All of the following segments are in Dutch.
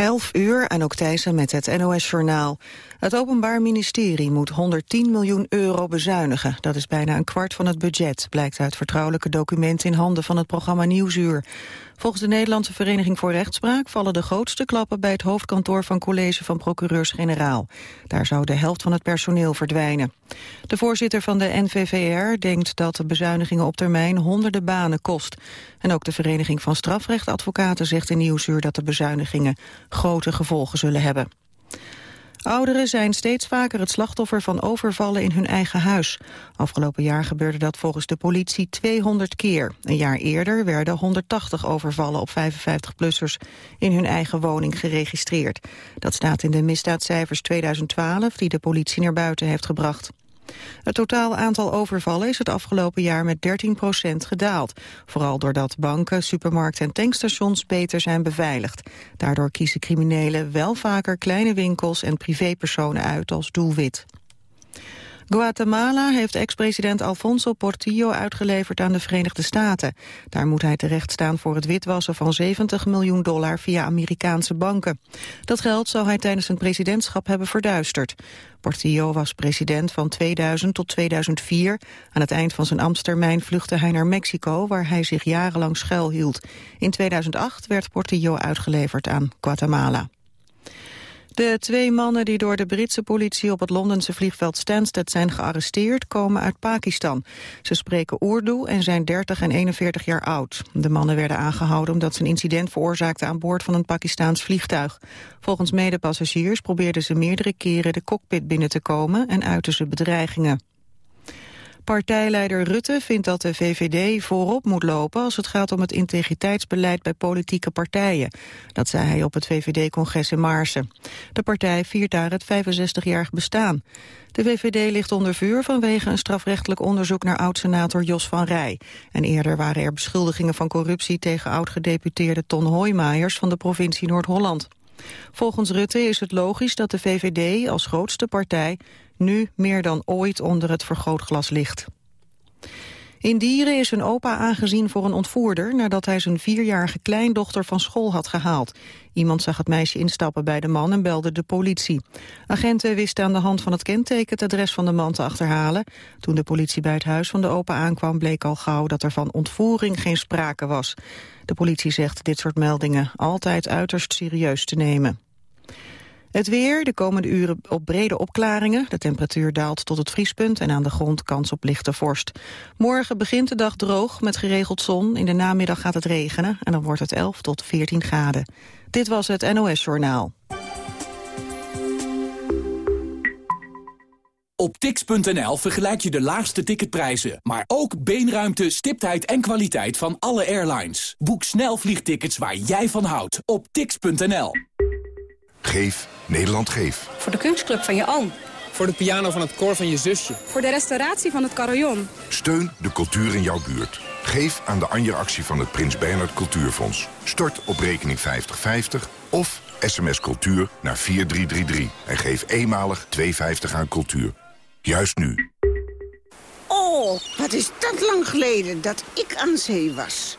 11 uur, ook Thijssen met het NOS-journaal. Het Openbaar Ministerie moet 110 miljoen euro bezuinigen. Dat is bijna een kwart van het budget, blijkt uit vertrouwelijke documenten in handen van het programma Nieuwsuur. Volgens de Nederlandse Vereniging voor Rechtspraak vallen de grootste klappen bij het hoofdkantoor van College van Procureurs-Generaal. Daar zou de helft van het personeel verdwijnen. De voorzitter van de NVVR denkt dat de bezuinigingen op termijn honderden banen kost. En ook de Vereniging van Strafrechtadvocaten zegt in Nieuwsuur dat de bezuinigingen grote gevolgen zullen hebben. Ouderen zijn steeds vaker het slachtoffer van overvallen in hun eigen huis. Afgelopen jaar gebeurde dat volgens de politie 200 keer. Een jaar eerder werden 180 overvallen op 55-plussers in hun eigen woning geregistreerd. Dat staat in de misdaadcijfers 2012 die de politie naar buiten heeft gebracht. Het totaal aantal overvallen is het afgelopen jaar met 13% gedaald. Vooral doordat banken, supermarkten en tankstations beter zijn beveiligd. Daardoor kiezen criminelen wel vaker kleine winkels en privépersonen uit als doelwit. Guatemala heeft ex-president Alfonso Portillo uitgeleverd aan de Verenigde Staten. Daar moet hij terecht staan voor het witwassen van 70 miljoen dollar via Amerikaanse banken. Dat geld zou hij tijdens zijn presidentschap hebben verduisterd. Portillo was president van 2000 tot 2004. Aan het eind van zijn ambtstermijn vluchtte hij naar Mexico, waar hij zich jarenlang schuilhield. In 2008 werd Portillo uitgeleverd aan Guatemala. De twee mannen die door de Britse politie op het Londense vliegveld Stansted zijn gearresteerd komen uit Pakistan. Ze spreken Urdu en zijn 30 en 41 jaar oud. De mannen werden aangehouden omdat ze een incident veroorzaakten aan boord van een Pakistaans vliegtuig. Volgens medepassagiers probeerden ze meerdere keren de cockpit binnen te komen en uiten ze bedreigingen. Partijleider Rutte vindt dat de VVD voorop moet lopen als het gaat om het integriteitsbeleid bij politieke partijen. Dat zei hij op het VVD-congres in Maarsen. De partij viert daar het 65-jarig bestaan. De VVD ligt onder vuur vanwege een strafrechtelijk onderzoek naar oud-senator Jos van Rij. En eerder waren er beschuldigingen van corruptie tegen oud-gedeputeerde Ton Hoijmaijers van de provincie Noord-Holland. Volgens Rutte is het logisch dat de VVD als grootste partij nu meer dan ooit onder het vergrootglas ligt. In Dieren is een opa aangezien voor een ontvoerder... nadat hij zijn vierjarige kleindochter van school had gehaald. Iemand zag het meisje instappen bij de man en belde de politie. Agenten wisten aan de hand van het kenteken het adres van de man te achterhalen. Toen de politie bij het huis van de opa aankwam... bleek al gauw dat er van ontvoering geen sprake was. De politie zegt dit soort meldingen altijd uiterst serieus te nemen. Het weer, de komende uren op brede opklaringen. De temperatuur daalt tot het vriespunt en aan de grond kans op lichte vorst. Morgen begint de dag droog met geregeld zon. In de namiddag gaat het regenen en dan wordt het 11 tot 14 graden. Dit was het NOS Journaal. Op tix.nl vergelijk je de laagste ticketprijzen, maar ook beenruimte, stiptheid en kwaliteit van alle airlines. Boek snel vliegtickets waar jij van houdt op tix.nl. Geef Nederland Geef. Voor de kunstclub van je oom. Voor de piano van het koor van je zusje. Voor de restauratie van het carillon. Steun de cultuur in jouw buurt. Geef aan de Anja-actie van het Prins Bernhard Cultuurfonds. Stort op rekening 5050 of sms cultuur naar 4333. En geef eenmalig 2,50 aan cultuur. Juist nu. Oh, wat is dat lang geleden dat ik aan zee was.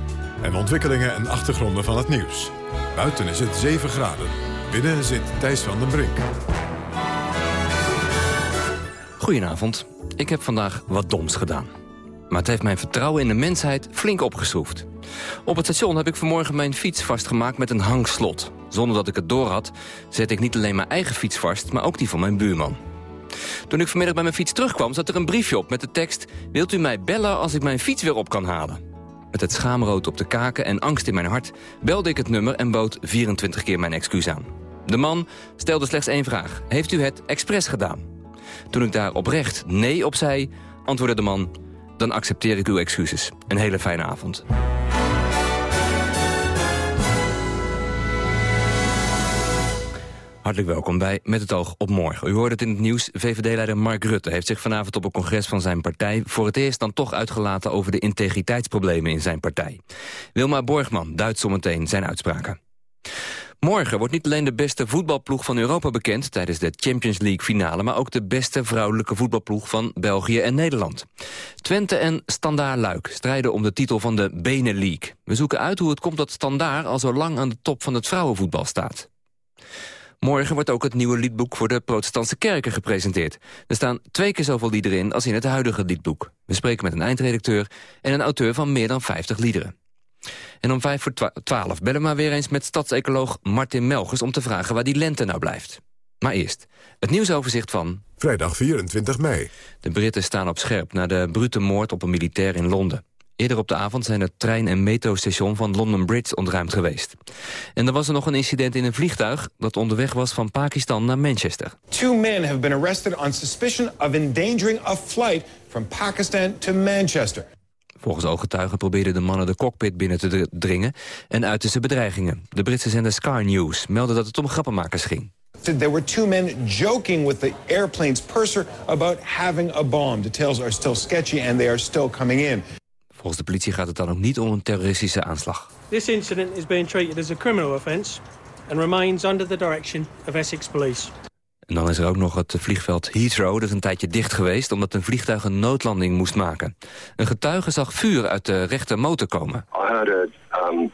en ontwikkelingen en achtergronden van het nieuws. Buiten is het 7 graden. Binnen zit Thijs van den Brink. Goedenavond. Ik heb vandaag wat doms gedaan. Maar het heeft mijn vertrouwen in de mensheid flink opgeschroefd. Op het station heb ik vanmorgen mijn fiets vastgemaakt met een hangslot. Zonder dat ik het doorhad, zette ik niet alleen mijn eigen fiets vast... maar ook die van mijn buurman. Toen ik vanmiddag bij mijn fiets terugkwam, zat er een briefje op met de tekst... Wilt u mij bellen als ik mijn fiets weer op kan halen? Met het schaamrood op de kaken en angst in mijn hart... belde ik het nummer en bood 24 keer mijn excuus aan. De man stelde slechts één vraag. Heeft u het expres gedaan? Toen ik daar oprecht nee op zei, antwoordde de man... dan accepteer ik uw excuses. Een hele fijne avond. Hartelijk welkom bij Met het oog op morgen. U hoorde het in het nieuws. VVD-leider Mark Rutte heeft zich vanavond op een congres van zijn partij... voor het eerst dan toch uitgelaten over de integriteitsproblemen in zijn partij. Wilma Borgman duidt zometeen zijn uitspraken. Morgen wordt niet alleen de beste voetbalploeg van Europa bekend... tijdens de Champions League finale... maar ook de beste vrouwelijke voetbalploeg van België en Nederland. Twente en Standaard Luik strijden om de titel van de Benelink. We zoeken uit hoe het komt dat Standaard al zo lang aan de top van het vrouwenvoetbal staat. Morgen wordt ook het nieuwe liedboek voor de protestantse kerken gepresenteerd. Er staan twee keer zoveel liederen in als in het huidige liedboek. We spreken met een eindredacteur en een auteur van meer dan 50 liederen. En om vijf voor twaalf bellen we maar weer eens met stadsecoloog Martin Melgers... om te vragen waar die lente nou blijft. Maar eerst, het nieuwsoverzicht van... Vrijdag 24 mei. De Britten staan op scherp na de brute moord op een militair in Londen. Eerder op de avond zijn het trein- en metrostation van London Bridge ontruimd geweest. En er was er nog een incident in een vliegtuig dat onderweg was van Pakistan naar Manchester. Two men have been arrested on suspicion of endangering a flight from Pakistan to Manchester. Volgens ooggetuigen probeerden de mannen de cockpit binnen te dringen en uitten ze bedreigingen. De Britse zender Sky News meldde dat het om grappenmakers ging. There were two men joking with the airplane's purser about having a bomb. Details are still sketchy and they are still coming in. Volgens de politie gaat het dan ook niet om een terroristische aanslag. This incident is being treated as a criminal offence and remains under the direction of Essex Police. En dan is er ook nog het vliegveld Heathrow. Dat is een tijdje dicht geweest omdat een vliegtuig een noodlanding moest maken. Een getuige zag vuur uit de rechter motor komen. I heard a, um,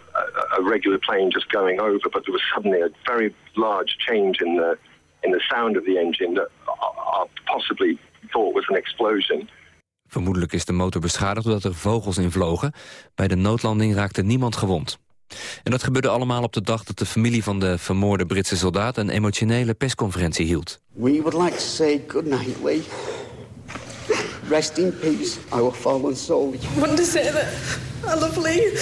a regular plane just going over, but there was suddenly a very large change in the in the sound of the engine that I possibly thought was an explosion. Vermoedelijk is de motor beschadigd doordat er vogels in vlogen. Bij de noodlanding raakte niemand gewond. En dat gebeurde allemaal op de dag dat de familie van de vermoorde Britse soldaat een emotionele persconferentie hield. We would like to say good night, Lee. Rest in peace, our fallen soldier. I want to say that I love Lee.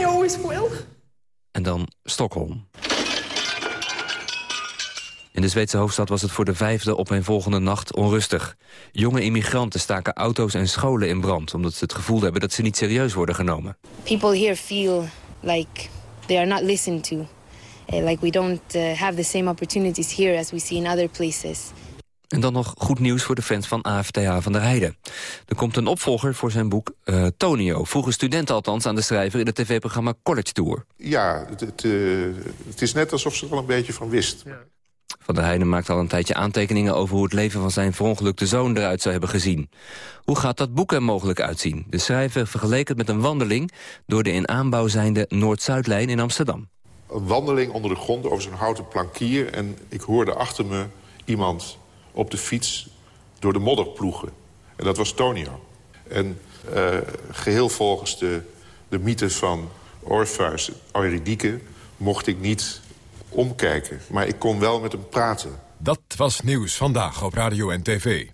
I always will. En dan Stockholm. In de Zweedse hoofdstad was het voor de vijfde op een volgende nacht onrustig. Jonge immigranten staken auto's en scholen in brand... omdat ze het gevoel hebben dat ze niet serieus worden genomen. People here feel like they are not listened to. Uh, like we don't uh, have the same opportunities here as we see in other places. En dan nog goed nieuws voor de fans van AFTA van der Heijden. Er komt een opvolger voor zijn boek uh, Tonio. Vroegen studenten althans aan de schrijver in het tv-programma College Tour. Ja, het, het, uh, het, is net alsof ze er al een beetje van wist. Ja. Van der Heijden maakt al een tijdje aantekeningen over hoe het leven van zijn verongelukte zoon eruit zou hebben gezien. Hoe gaat dat boek er mogelijk uitzien? De schrijver vergeleek het met een wandeling door de in aanbouw zijnde Noord-Zuidlijn in Amsterdam. Een wandeling onder de grond over zo'n houten plankier en ik hoorde achter me iemand op de fiets door de modder ploegen. En dat was Tonio. En uh, geheel volgens de, de mythe van Orpheus, Eurydice, mocht ik niet omkijken. Maar ik kon wel met hem praten. Dat was Nieuws Vandaag op Radio en TV.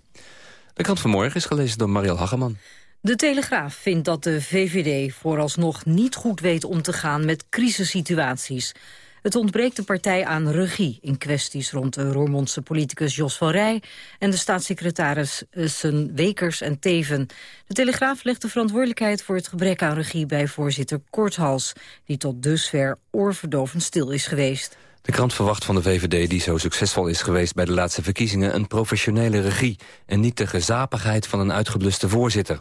De krant van morgen is gelezen door Mariel Hageman. De Telegraaf vindt dat de VVD vooralsnog niet goed weet om te gaan met crisissituaties. Het ontbreekt de partij aan regie in kwesties rond de Roermondse politicus Jos van Rij en de staatssecretarissen Wekers en Teven. De Telegraaf legt de verantwoordelijkheid voor het gebrek aan regie bij voorzitter Korthals, die tot dusver oorverdovend stil is geweest. De krant verwacht van de VVD, die zo succesvol is geweest bij de laatste verkiezingen, een professionele regie en niet de gezapigheid van een uitgebluste voorzitter.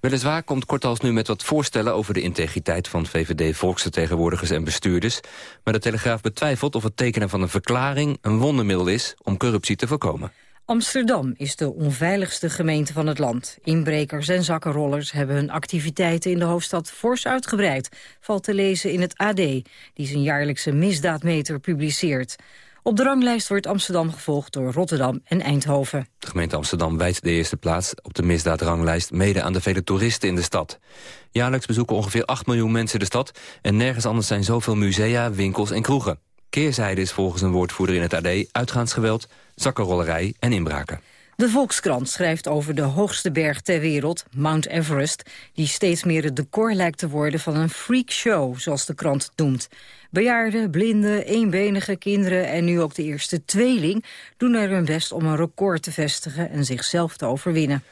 Weliswaar komt Kortals nu met wat voorstellen over de integriteit van VVD-volksvertegenwoordigers en bestuurders, maar de Telegraaf betwijfelt of het tekenen van een verklaring een wondermiddel is om corruptie te voorkomen. Amsterdam is de onveiligste gemeente van het land. Inbrekers en zakkenrollers hebben hun activiteiten in de hoofdstad fors uitgebreid. Valt te lezen in het AD, die zijn jaarlijkse misdaadmeter publiceert. Op de ranglijst wordt Amsterdam gevolgd door Rotterdam en Eindhoven. De gemeente Amsterdam wijt de eerste plaats op de misdaadranglijst... mede aan de vele toeristen in de stad. Jaarlijks bezoeken ongeveer 8 miljoen mensen de stad... en nergens anders zijn zoveel musea, winkels en kroegen. Keerzijde is volgens een woordvoerder in het AD uitgaansgeweld, zakkenrollerij en inbraken. De Volkskrant schrijft over de hoogste berg ter wereld, Mount Everest... die steeds meer het decor lijkt te worden van een freakshow, zoals de krant noemt. Bejaarden, blinden, eenbenige kinderen en nu ook de eerste tweeling... doen er hun best om een record te vestigen en zichzelf te overwinnen.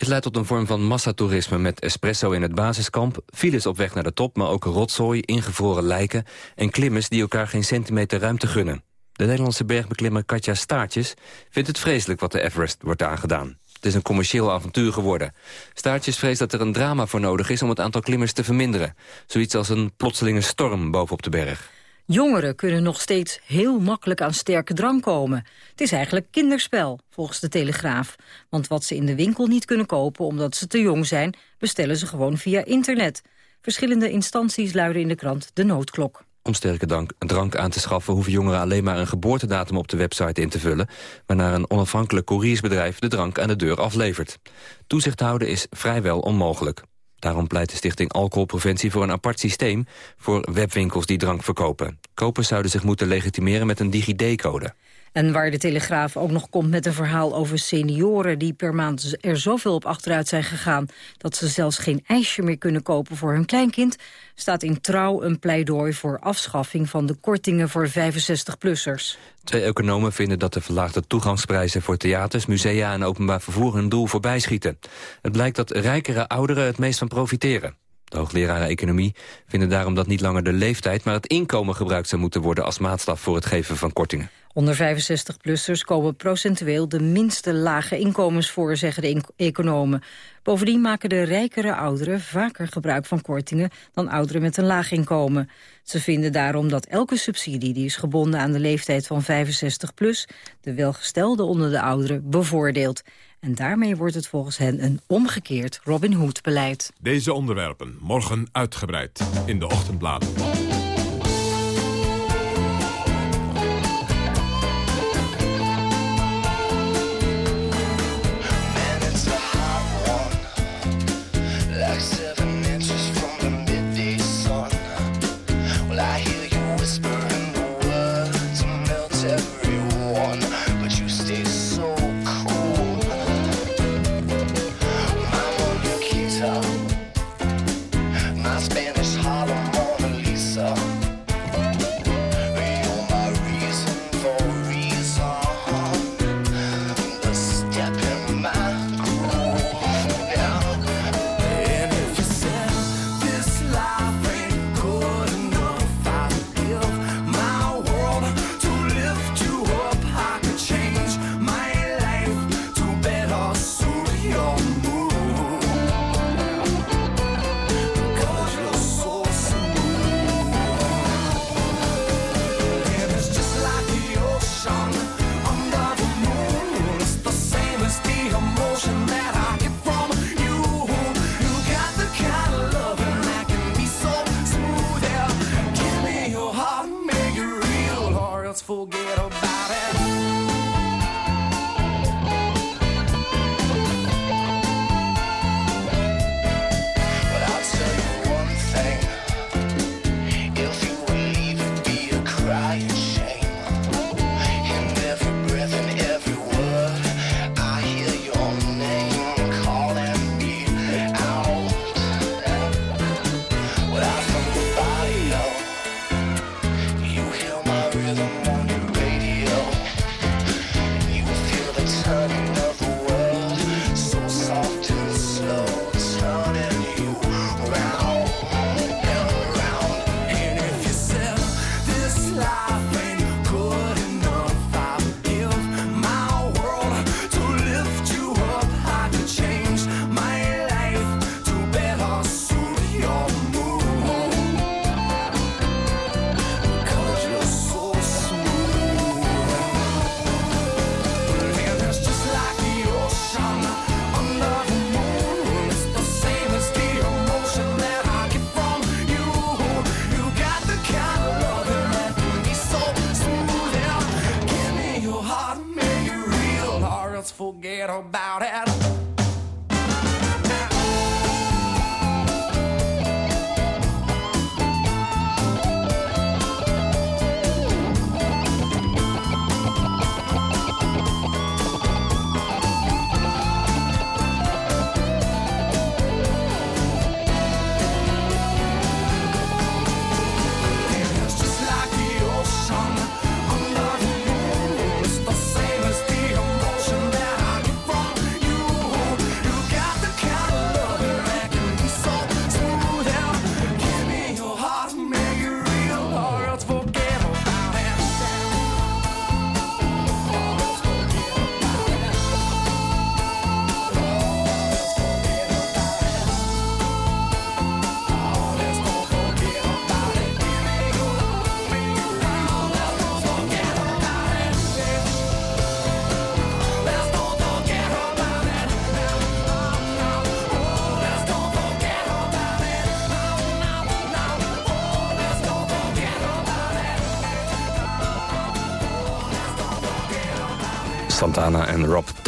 Dit leidt tot een vorm van massatoerisme met espresso in het basiskamp... files op weg naar de top, maar ook rotzooi, ingevroren lijken... en klimmers die elkaar geen centimeter ruimte gunnen. De Nederlandse bergbeklimmer Katja Staartjes vindt het vreselijk wat de Everest wordt aangedaan. Het is een commercieel avontuur geworden. Staartjes vreest dat er een drama voor nodig is om het aantal klimmers te verminderen. Zoiets als een plotselinge storm bovenop de berg. Jongeren kunnen nog steeds heel makkelijk aan sterke drank komen. Het is eigenlijk kinderspel, volgens de Telegraaf. Want wat ze in de winkel niet kunnen kopen omdat ze te jong zijn... bestellen ze gewoon via internet. Verschillende instanties luiden in de krant de noodklok. Om sterke drank, aan te schaffen hoeven jongeren alleen maar een geboortedatum op de website in te vullen, waarna een onafhankelijk couriersbedrijf de drank aan de deur aflevert. Toezicht houden is vrijwel onmogelijk. Daarom pleit de stichting Alcoholpreventie voor een apart systeem voor webwinkels die drank verkopen. Kopers zouden zich moeten legitimeren met een DigiD-code. En waar de Telegraaf ook nog komt met een verhaal over senioren... die per maand er zoveel op achteruit zijn gegaan... dat ze zelfs geen ijsje meer kunnen kopen voor hun kleinkind... staat in trouw een pleidooi voor afschaffing van de kortingen voor 65-plussers. Twee economen vinden dat de verlaagde toegangsprijzen voor theaters, musea en openbaar vervoer hun doel voorbij schieten. Het blijkt dat rijkere ouderen het meest van profiteren. De hoogleraren economie vinden daarom dat niet langer de leeftijd... maar het inkomen gebruikt zou moeten worden als maatstaf voor het geven van kortingen. Onder 65-plussers komen procentueel de minste lage inkomens voor, zeggen de economen. Bovendien maken de rijkere ouderen vaker gebruik van kortingen dan ouderen met een laag inkomen. Ze vinden daarom dat elke subsidie die is gebonden aan de leeftijd van 65 plus de welgestelden onder de ouderen bevoordeelt. En daarmee wordt het volgens hen een omgekeerd Robin Hood-beleid. Deze onderwerpen morgen uitgebreid in de ochtendbladen.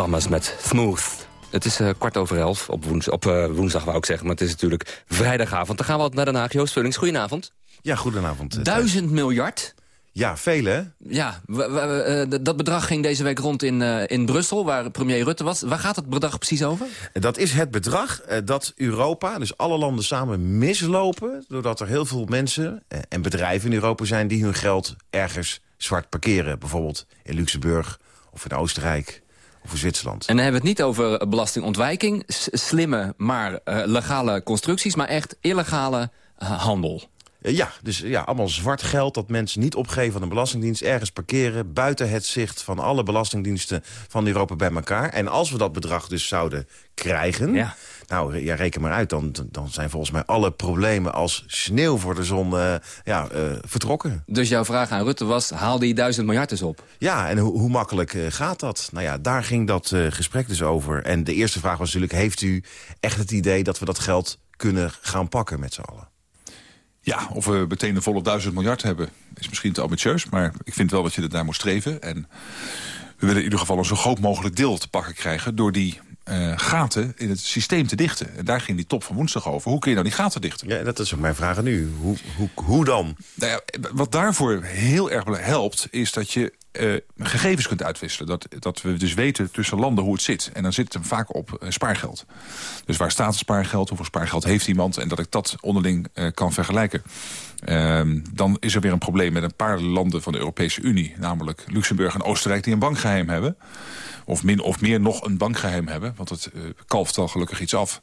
Thomas met Smooth. Het is uh, kwart over elf, op, woens op uh, woensdag wou ik zeggen, maar het is natuurlijk vrijdagavond. Dan gaan we naar Den Haag. Joost Vullings, goedenavond. Ja, goedenavond. Duizend miljard? Ja, veel hè? Ja, dat bedrag ging deze week rond in, uh, in Brussel, waar premier Rutte was. Waar gaat het bedrag precies over? Dat is het bedrag uh, dat Europa, dus alle landen samen mislopen... doordat er heel veel mensen en bedrijven in Europa zijn... die hun geld ergens zwart parkeren. Bijvoorbeeld in Luxemburg of in Oostenrijk Zwitserland. En dan hebben we het niet over belastingontwijking... slimme, maar legale constructies, maar echt illegale handel. Ja, dus ja, allemaal zwart geld dat mensen niet opgeven aan de Belastingdienst... ergens parkeren buiten het zicht van alle belastingdiensten van Europa bij elkaar. En als we dat bedrag dus zouden krijgen... Ja. Nou, ja, reken maar uit, dan, dan zijn volgens mij alle problemen als sneeuw voor de zon uh, ja, uh, vertrokken. Dus jouw vraag aan Rutte was, haal die duizend miljard eens op? Ja, en ho hoe makkelijk uh, gaat dat? Nou ja, daar ging dat gesprek dus over. En de eerste vraag was natuurlijk, heeft u echt het idee dat we dat geld kunnen gaan pakken met z'n allen? Ja, of we meteen een volle duizend miljard hebben, is misschien te ambitieus. Maar ik vind wel dat je er daar moet streven. En we willen in ieder geval een zo groot mogelijk deel te pakken krijgen... door die uh, gaten in het systeem te dichten. En daar ging die top van woensdag over. Hoe kun je nou die gaten dichten? Ja, dat is ook mijn vraag aan u. Hoe, hoe, hoe dan? Nou ja, wat daarvoor heel erg helpt, is dat je uh, gegevens kunt uitwisselen. Dat, dat we dus weten tussen landen hoe het zit. En dan zit het hem vaak op uh, spaargeld. Dus waar staat het spaargeld, hoeveel spaargeld heeft iemand... en dat ik dat onderling uh, kan vergelijken. Ehm, dan is er weer een probleem met een paar landen van de Europese Unie. Namelijk Luxemburg en Oostenrijk die een bankgeheim hebben. Of, min of meer nog een bankgeheim hebben. Want het kalft al gelukkig iets af.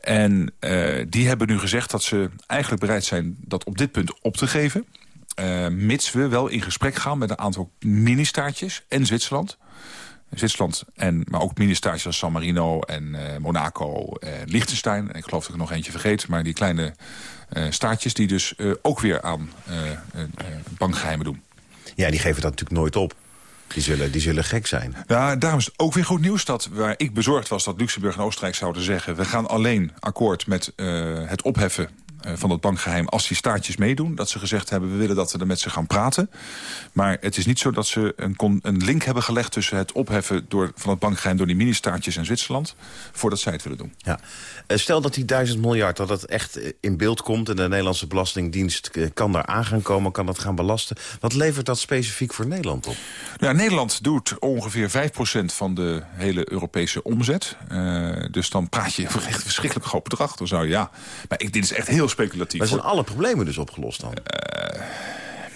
En die hebben nu gezegd dat ze eigenlijk bereid zijn... dat op dit punt op te geven... Uh, mits we wel in gesprek gaan met een aantal mini-staatjes en Zwitserland. Zwitserland, en, maar ook mini-staatjes als San Marino en Monaco en Liechtenstein. En ik geloof dat ik nog eentje vergeet, maar die kleine staatjes... die dus ook weer aan bankgeheimen doen. Ja, die geven dat natuurlijk nooit op. Die zullen, die zullen gek zijn. Ja, daarom is het ook weer goed nieuws dat waar ik bezorgd was... dat Luxemburg en Oostenrijk zouden zeggen... we gaan alleen akkoord met het opheffen eh, van het bankgeheim als die staartjes meedoen. Dat ze gezegd hebben, we willen dat we er met ze gaan praten. Maar het is niet zo dat ze een, een link hebben gelegd... tussen het opheffen door, van het bankgeheim door die mini-staartjes en Zwitserland... voordat zij het willen doen. Ja. Eh, stel dat die duizend miljard, dat het echt in beeld komt... en de Nederlandse Belastingdienst eh, kan daar aan gaan komen, kan dat gaan belasten. Wat levert dat specifiek voor Nederland op? Ja, Nederland doet ongeveer 5% van de hele Europese omzet. Uh, dus dan praat je over echt verschrikkelijk groot bedrag. Dan zou je, ja, maar ik, dit is echt heel speculatief. Maar zijn alle problemen dus opgelost dan? Uh,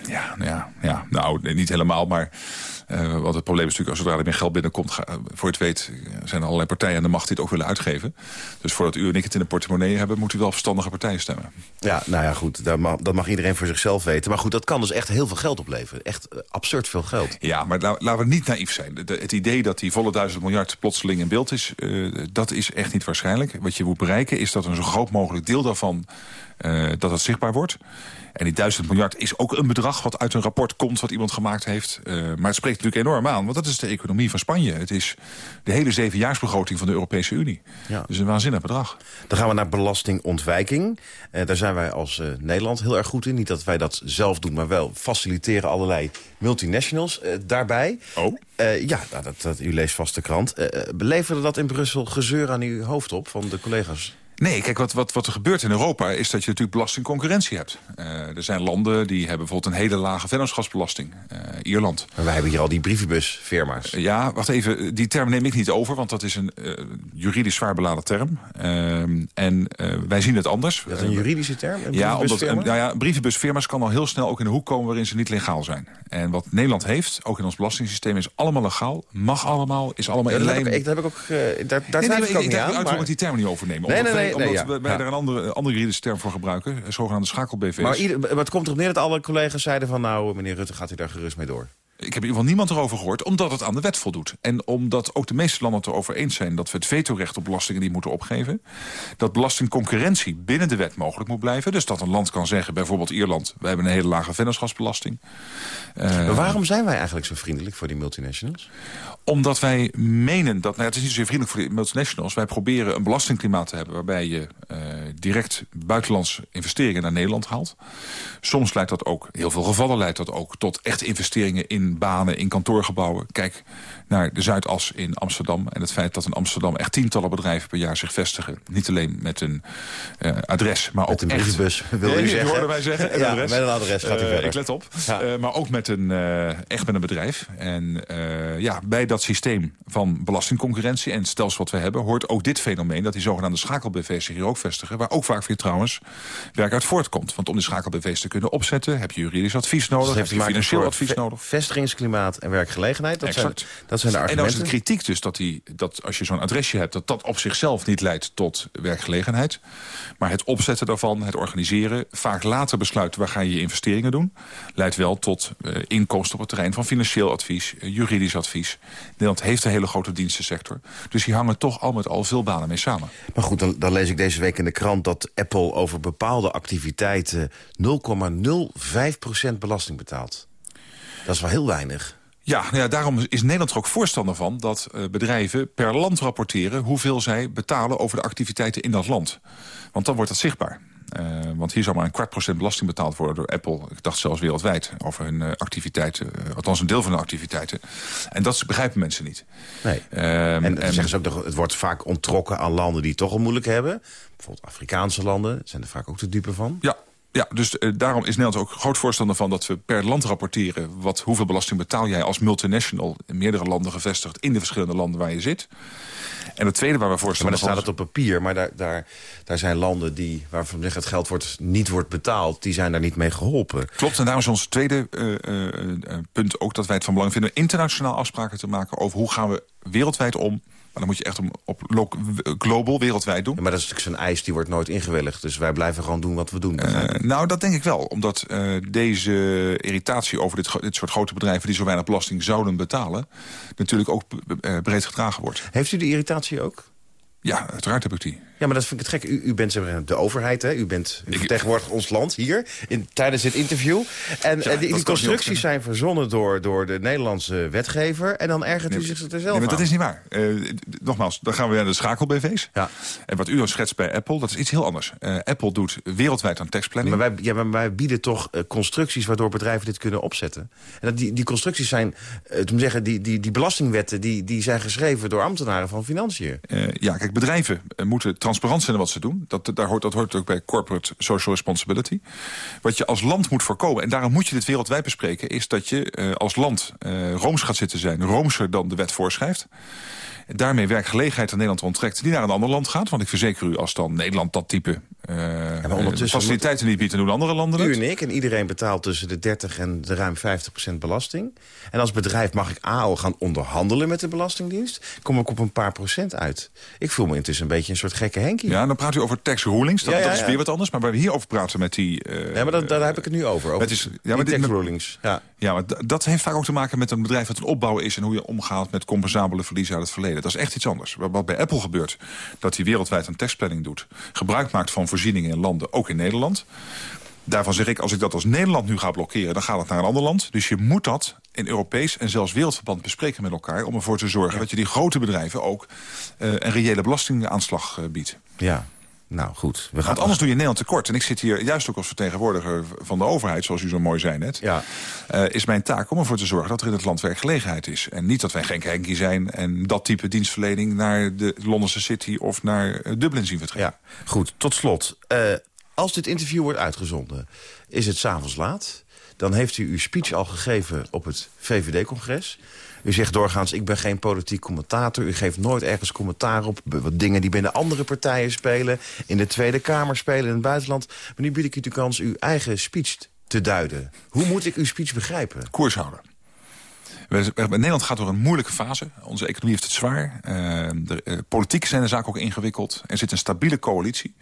ja, ja, ja, nou, niet helemaal, maar... Uh, want het probleem is natuurlijk, als zodra er meer geld binnenkomt... Ga, voor het weet zijn er allerlei partijen aan de macht die het ook willen uitgeven. Dus voordat u en ik het in de portemonnee hebben... moet u wel verstandige partijen stemmen. Ja, nou ja, goed, dat mag, dat mag iedereen voor zichzelf weten. Maar goed, dat kan dus echt heel veel geld opleveren. Echt absurd veel geld. Ja, maar laten we niet naïef zijn. De, het idee dat die volle duizend miljard plotseling in beeld is... Uh, dat is echt niet waarschijnlijk. Wat je moet bereiken is dat een zo groot mogelijk deel daarvan... dat het zichtbaar wordt. En die duizend miljard is ook een bedrag wat uit een rapport komt... wat iemand gemaakt heeft. Uh, maar het spreekt natuurlijk enorm aan, want dat is de economie van Spanje. Het is de hele zevenjaarsbegroting van de Europese Unie. Ja. Dus een waanzinnig bedrag. Dan gaan we naar belastingontwijking. Uh, daar zijn wij als uh, Nederland heel erg goed in. Niet dat wij dat zelf doen, maar wel faciliteren allerlei multinationals daarbij. Oh? ja, nou, dat, dat, u leest vast de krant. beleverde dat in Brussel gezeur aan uw hoofd op van de collega's? Nee, kijk, wat, wat, wat er gebeurt in Europa is dat je natuurlijk belastingconcurrentie hebt. Uh, er zijn landen die hebben bijvoorbeeld een hele lage vennootschapsbelasting. Uh, Ierland. Maar wij hebben hier al die brievenbusfirma's. Uh, ja, wacht even, die term neem ik niet over, want dat is een juridisch zwaar beladen term. Ehm, en wij zien het anders. Dat is een juridische term? Een ja, omdat nou ja, brievenbusfirma's kan al heel snel ook in de hoek komen waarin ze niet legaal zijn. En wat Nederland heeft, ook in ons belastingssysteem, is allemaal legaal, mag allemaal, is allemaal ja, in lijn. Ik, dat heb ik ook, daar, daar nee, nee, ik, ik ook niet aan. Ik maar... die term niet overnemen. Nee, nee, nee omdat ja. wij ja. daar een andere, andere juridische term voor gebruiken. Zogenaamde schakel-BV's. Maar, ieder, maar het komt erop neer dat alle collega's zeiden van... nou, meneer Rutte, gaat u daar gerust mee door? Ik heb in ieder geval niemand erover gehoord, omdat het aan de wet voldoet. En omdat ook de meeste landen het erover eens zijn... dat we het vetorecht op belastingen niet moeten opgeven. Dat belastingconcurrentie binnen de wet mogelijk moet blijven. Dus dat een land kan zeggen, bijvoorbeeld Ierland... wij hebben een hele lage vennootschapsbelasting. Uh, maar waarom zijn wij eigenlijk zo vriendelijk voor die multinationals? Omdat wij menen dat... Nou, het is niet zozeer vriendelijk voor de multinationals. Wij proberen een belastingklimaat te hebben... waarbij je uh, direct buitenlands investeringen naar Nederland haalt. Soms leidt dat ook, in heel veel gevallen leidt dat ook... tot echt investeringen in in banen, in kantoorgebouwen. Kijk naar de Zuidas in Amsterdam. En het feit dat in Amsterdam echt tientallen bedrijven per jaar zich vestigen. Niet alleen met een uh, adres, maar met ook een brievenbus, wil u zeggen? hoorden wij zeggen. Een ja, adres. met een adres gaat verder. Ik let op. Ja. Uh, maar ook met een, echt met een bedrijf. En ja, bij dat systeem van belastingconcurrentie en het stelsel wat we hebben... hoort ook dit fenomeen dat die zogenaamde schakel-BV's zich hier ook vestigen. Waar ook vaak weer trouwens werk uit voortkomt. Want om die schakel-BV's te kunnen opzetten... heb je juridisch advies nodig, dus heb je financieel advies nodig. Vestigingsklimaat en werkgelegenheid, dat exact. zijn, dat zijn de argumenten. En dan is het kritiek dus dat, die, dat als je zo'n adresje hebt... dat dat op zichzelf niet leidt tot werkgelegenheid. Maar het opzetten daarvan, het organiseren... vaak later besluiten waar ga je je investeringen doen... leidt wel tot uh, inkomsten op het terrein van financieel advies... Uh, juridisch advies. Nederland heeft een hele grote dienstensector. Dus hier hangen toch al met al veel banen mee samen. Maar goed, dan, dan lees ik deze week in de krant... dat Apple over bepaalde activiteiten 0,05% belasting betaalt. Dat is wel heel weinig. Ja, nou ja, daarom is Nederland er ook voorstander van... dat uh, bedrijven per land rapporteren hoeveel zij betalen... over de activiteiten in dat land. Want dan wordt dat zichtbaar. Uh, want hier zou maar een kwart procent belasting betaald worden door Apple. Ik dacht zelfs wereldwijd over hun uh, activiteiten. Uh, althans een deel van hun activiteiten. En dat begrijpen mensen niet. Nee. en, en zeggen ze ook nog, het wordt vaak onttrokken aan landen die het toch al moeilijk hebben. Bijvoorbeeld Afrikaanse landen zijn er vaak ook de dupe van. Ja, ja, dus uh, daarom is Nederland ook groot voorstander van dat we per land rapporteren... Wat, hoeveel belasting betaal jij als multinational in meerdere landen gevestigd... in de verschillende landen waar je zit. En het tweede waar we voorstander ja, Maar dan staat het op papier, maar daar, daar, daar zijn landen die, waarvan het geld wordt, niet wordt betaald... die zijn daar niet mee geholpen. Klopt, en daarom is ons tweede uh, uh, punt ook dat wij het van belang vinden... internationaal afspraken te maken over hoe gaan we wereldwijd om maar dan moet je echt op global, wereldwijd doen. Ja, maar dat is natuurlijk zo'n eis, die wordt nooit ingewilligd. Dus wij blijven gewoon doen wat we doen. Uh, nou, dat denk ik wel. Omdat uh, deze irritatie over dit, dit, soort grote bedrijven... die zo weinig belasting zouden betalen... natuurlijk ook uh, breed gedragen wordt. Heeft u die irritatie ook? Ja, uiteraard heb ik die. Ja, maar dat vind ik het gek. U, u bent zeg maar, de overheid, hè? U, bent, u vertegenwoordigt ons land hier in, tijdens dit interview. En ja, die, die constructies zijn verzonnen door, door de Nederlandse wetgever. En dan ergert nee, u zich er zelf nee, maar dat is niet waar. Uh, nogmaals, dan gaan we naar de schakel-BV's. Ja. En wat u dan schetst bij Apple, dat is iets heel anders. Uh, Apple doet wereldwijd aan tekstplanning. Maar wij, ja, maar wij bieden toch constructies waardoor bedrijven dit kunnen opzetten. En dat die, die constructies zijn, uh, zeggen, die, die, die belastingwetten... Die, die zijn geschreven door ambtenaren van Financiën. ja, kijk, bedrijven moeten transparant zijn in wat ze doen. Dat, daar hoort, dat hoort ook bij corporate social responsibility. Wat je als land moet voorkomen, en daarom moet je dit wereldwijd bespreken... is dat je uh, als land uh, rooms gaat zitten zijn, roomser dan de wet voorschrijft. Daarmee werkgelegenheid aan Nederland onttrekt... die naar een ander land gaat. Want ik verzeker u, als dan Nederland dat type uh, ja, faciliteiten niet biedt... dan doen andere landen U en ik en iedereen betaalt tussen de 30 en de ruim 50 procent belasting. En als bedrijf mag ik AO gaan onderhandelen met de Belastingdienst. Kom ik op een paar procent uit. Ik voel me intussen een beetje een soort gekke Henkie. Ja, dan praat u over tax rulings. Dat, Ja, ja, dat is weer wat anders. Maar waar we hier over praten met die... Uh, Ja, maar dat, daar heb ik het nu over. over het is, ja, maar die tax rulings. Ja. Ja, maar dat heeft vaak ook te maken met een bedrijf dat een opbouwen is... en hoe je omgaat met compensabele verliezen uit het verleden. Dat is echt iets anders. Wat bij Apple gebeurt, dat hij wereldwijd een tekstplanning doet... gebruik maakt van voorzieningen in landen, ook in Nederland... Daarvan zeg ik, als ik dat als Nederland nu ga blokkeren... dan gaat het naar een ander land. Dus je moet dat in Europees en zelfs wereldverband bespreken met elkaar... om ervoor te zorgen dat je die grote bedrijven ook... eh, een reële belastingaanslag eh, biedt. ja, nou goed. We gaan Want anders doe je Nederland tekort. En ik zit hier juist ook als vertegenwoordiger van de overheid... zoals u zo mooi zei net. Ja. Eh, is mijn taak om ervoor te zorgen dat er in het land werkgelegenheid is. En niet dat wij geen Henkie zijn... en dat type dienstverlening naar de Londense City of naar eh, Dublin zien vertrekken. Ja, goed. Tot slot. Eh, als dit interview wordt uitgezonden, is het s'avonds laat. Dan heeft u uw speech al gegeven op het VVD-congres. U zegt doorgaans, ik ben geen politiek commentator. U geeft nooit ergens commentaar op wat dingen die binnen andere partijen spelen. In de Tweede Kamer spelen, in het buitenland. Maar nu bied ik u de kans uw eigen speech te duiden. Hoe moet ik uw speech begrijpen? Koers houden. Nederland gaat door een moeilijke fase. Onze economie heeft het zwaar. Eh, de, eh, politiek zijn de zaken ook ingewikkeld. Er zit een stabiele coalitie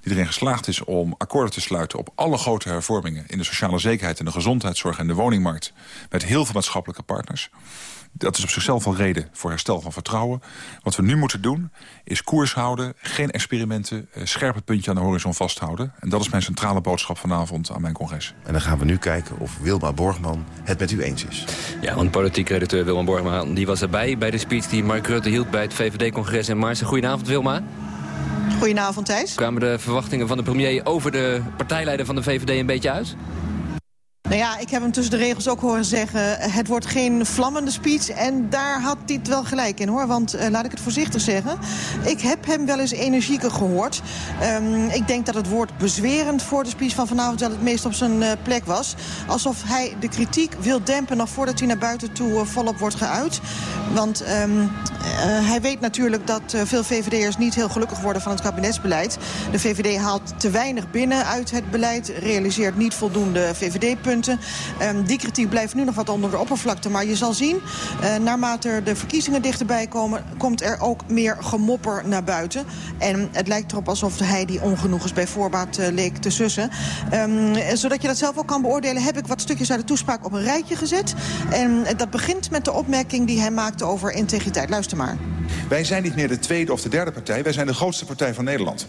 die erin geslaagd is om akkoorden te sluiten... op alle grote hervormingen in de sociale zekerheid... en de gezondheidszorg en de woningmarkt... met heel veel maatschappelijke partners. Dat is op zichzelf al reden voor herstel van vertrouwen. Wat we nu moeten doen, is koers houden, geen experimenten... eh, scherp het puntje aan de horizon vasthouden. En dat is mijn centrale boodschap vanavond aan mijn congres. En dan gaan we nu kijken of Wilma Borgman het met u eens is. Ja, want politiek redacteur Wilma Borgman die was erbij bij de speech die Mark Rutte hield bij het VVD-congres in Maarsen. Goedenavond Wilma. Goedenavond Thijs. Kwamen de verwachtingen van de premier over de partijleider van de VVD een beetje uit? Nou ja, ik heb hem tussen de regels ook horen zeggen... het wordt geen vlammende speech. En daar had hij het wel gelijk in, hoor. Want uh, laat ik het voorzichtig zeggen. Ik heb hem wel eens energieker gehoord. Um, ik denk dat het woord bezwerend voor de speech van vanavond... wel het meest op zijn uh, plek was. Alsof hij de kritiek wil dempen... nog voordat hij naar buiten toe uh, volop wordt geuit. Want um, hij weet natuurlijk dat veel VVD'ers niet heel gelukkig worden... van het kabinetsbeleid. De VVD haalt te weinig binnen uit het beleid. Realiseert niet voldoende VVD-punten. Um, die kritiek blijft nu nog wat onder de oppervlakte. Maar je zal zien, uh, naarmate de verkiezingen dichterbij komen... komt er ook meer gemopper naar buiten. En het lijkt erop alsof hij die ongenoegens bij voorbaat leek te sussen. Um, zodat je dat zelf ook kan beoordelen... heb ik wat stukjes uit de toespraak op een rijtje gezet. En dat begint met de opmerking die hij maakte over integriteit. Luister maar. Wij zijn niet meer de tweede of de derde partij. Wij zijn de grootste partij van Nederland.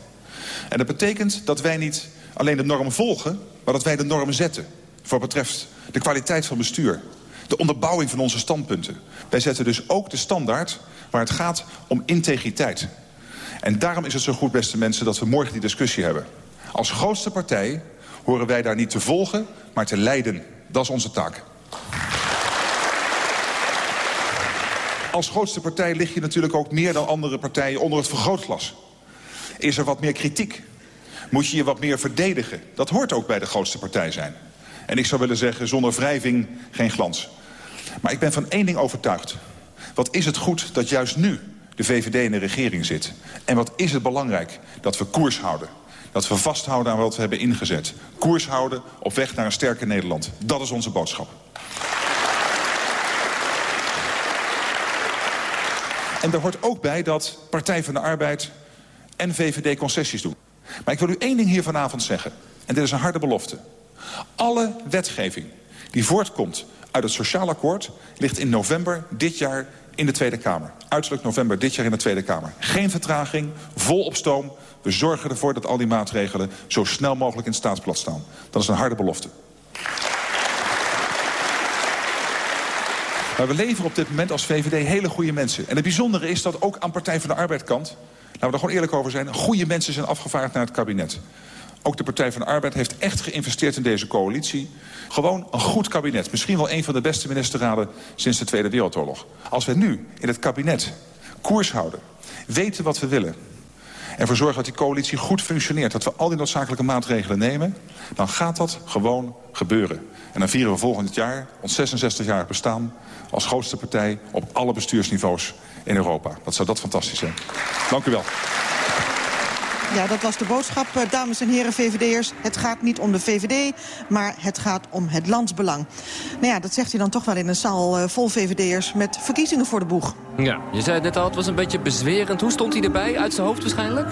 En dat betekent dat wij niet alleen de normen volgen... maar dat wij de normen zetten voor wat betreft de kwaliteit van bestuur. De onderbouwing van onze standpunten. Wij zetten dus ook de standaard waar het gaat om integriteit. En daarom is het zo goed, beste mensen, dat we morgen die discussie hebben. Als grootste partij horen wij daar niet te volgen, maar te leiden. Dat is onze taak. Als grootste partij lig je natuurlijk ook meer dan andere partijen onder het vergrootglas. Is er wat meer kritiek? Moet je je wat meer verdedigen? Dat hoort ook bij de grootste partij zijn. En ik zou willen zeggen, zonder wrijving geen glans. Maar ik ben van één ding overtuigd. Wat is het goed dat juist nu de VVD in de regering zit. En wat is het belangrijk dat we koers houden. Dat we vasthouden aan wat we hebben ingezet. Koers houden op weg naar een sterker Nederland. Dat is onze boodschap. En daar hoort ook bij dat Partij van de Arbeid en VVD concessies doen. Maar ik wil u één ding hier vanavond zeggen. En dit is een harde belofte. Alle wetgeving die voortkomt uit het sociaal akkoord... ligt in november dit jaar in de Tweede Kamer. Uiterlijk november dit jaar in de Tweede Kamer. Geen vertraging, vol op stoom. We zorgen ervoor dat al die maatregelen zo snel mogelijk in staatsblad staan. Dat is een harde belofte. Maar we leveren op dit moment als VVD hele goede mensen. En het bijzondere is dat ook aan Partij van de Arbeid kant... laten we er gewoon eerlijk over zijn... goede mensen zijn afgevaardigd naar het kabinet. Ook de Partij van de Arbeid heeft echt geïnvesteerd in deze coalitie. Gewoon een goed kabinet. Misschien wel een van de beste ministerraden sinds de Tweede Wereldoorlog. Als we nu in het kabinet koers houden, weten wat we willen... en ervoor zorgen dat die coalitie goed functioneert... dat we al die noodzakelijke maatregelen nemen... dan gaat dat gewoon gebeuren. En dan vieren we volgend jaar ons 66-jarig bestaan... als grootste partij op alle bestuursniveaus in Europa. Wat zou dat fantastisch zijn. Dank u wel. Ja, dat was de boodschap, eh, dames en heren VVD'ers. Het gaat niet om de VVD, maar het gaat om het landsbelang. Nou ja, dat zegt hij dan toch wel in een zaal eh, vol VVD'ers... met verkiezingen voor de boeg. Ja, je zei het net al, het was een beetje bezwerend. Hoe stond hij erbij? Uit zijn hoofd waarschijnlijk?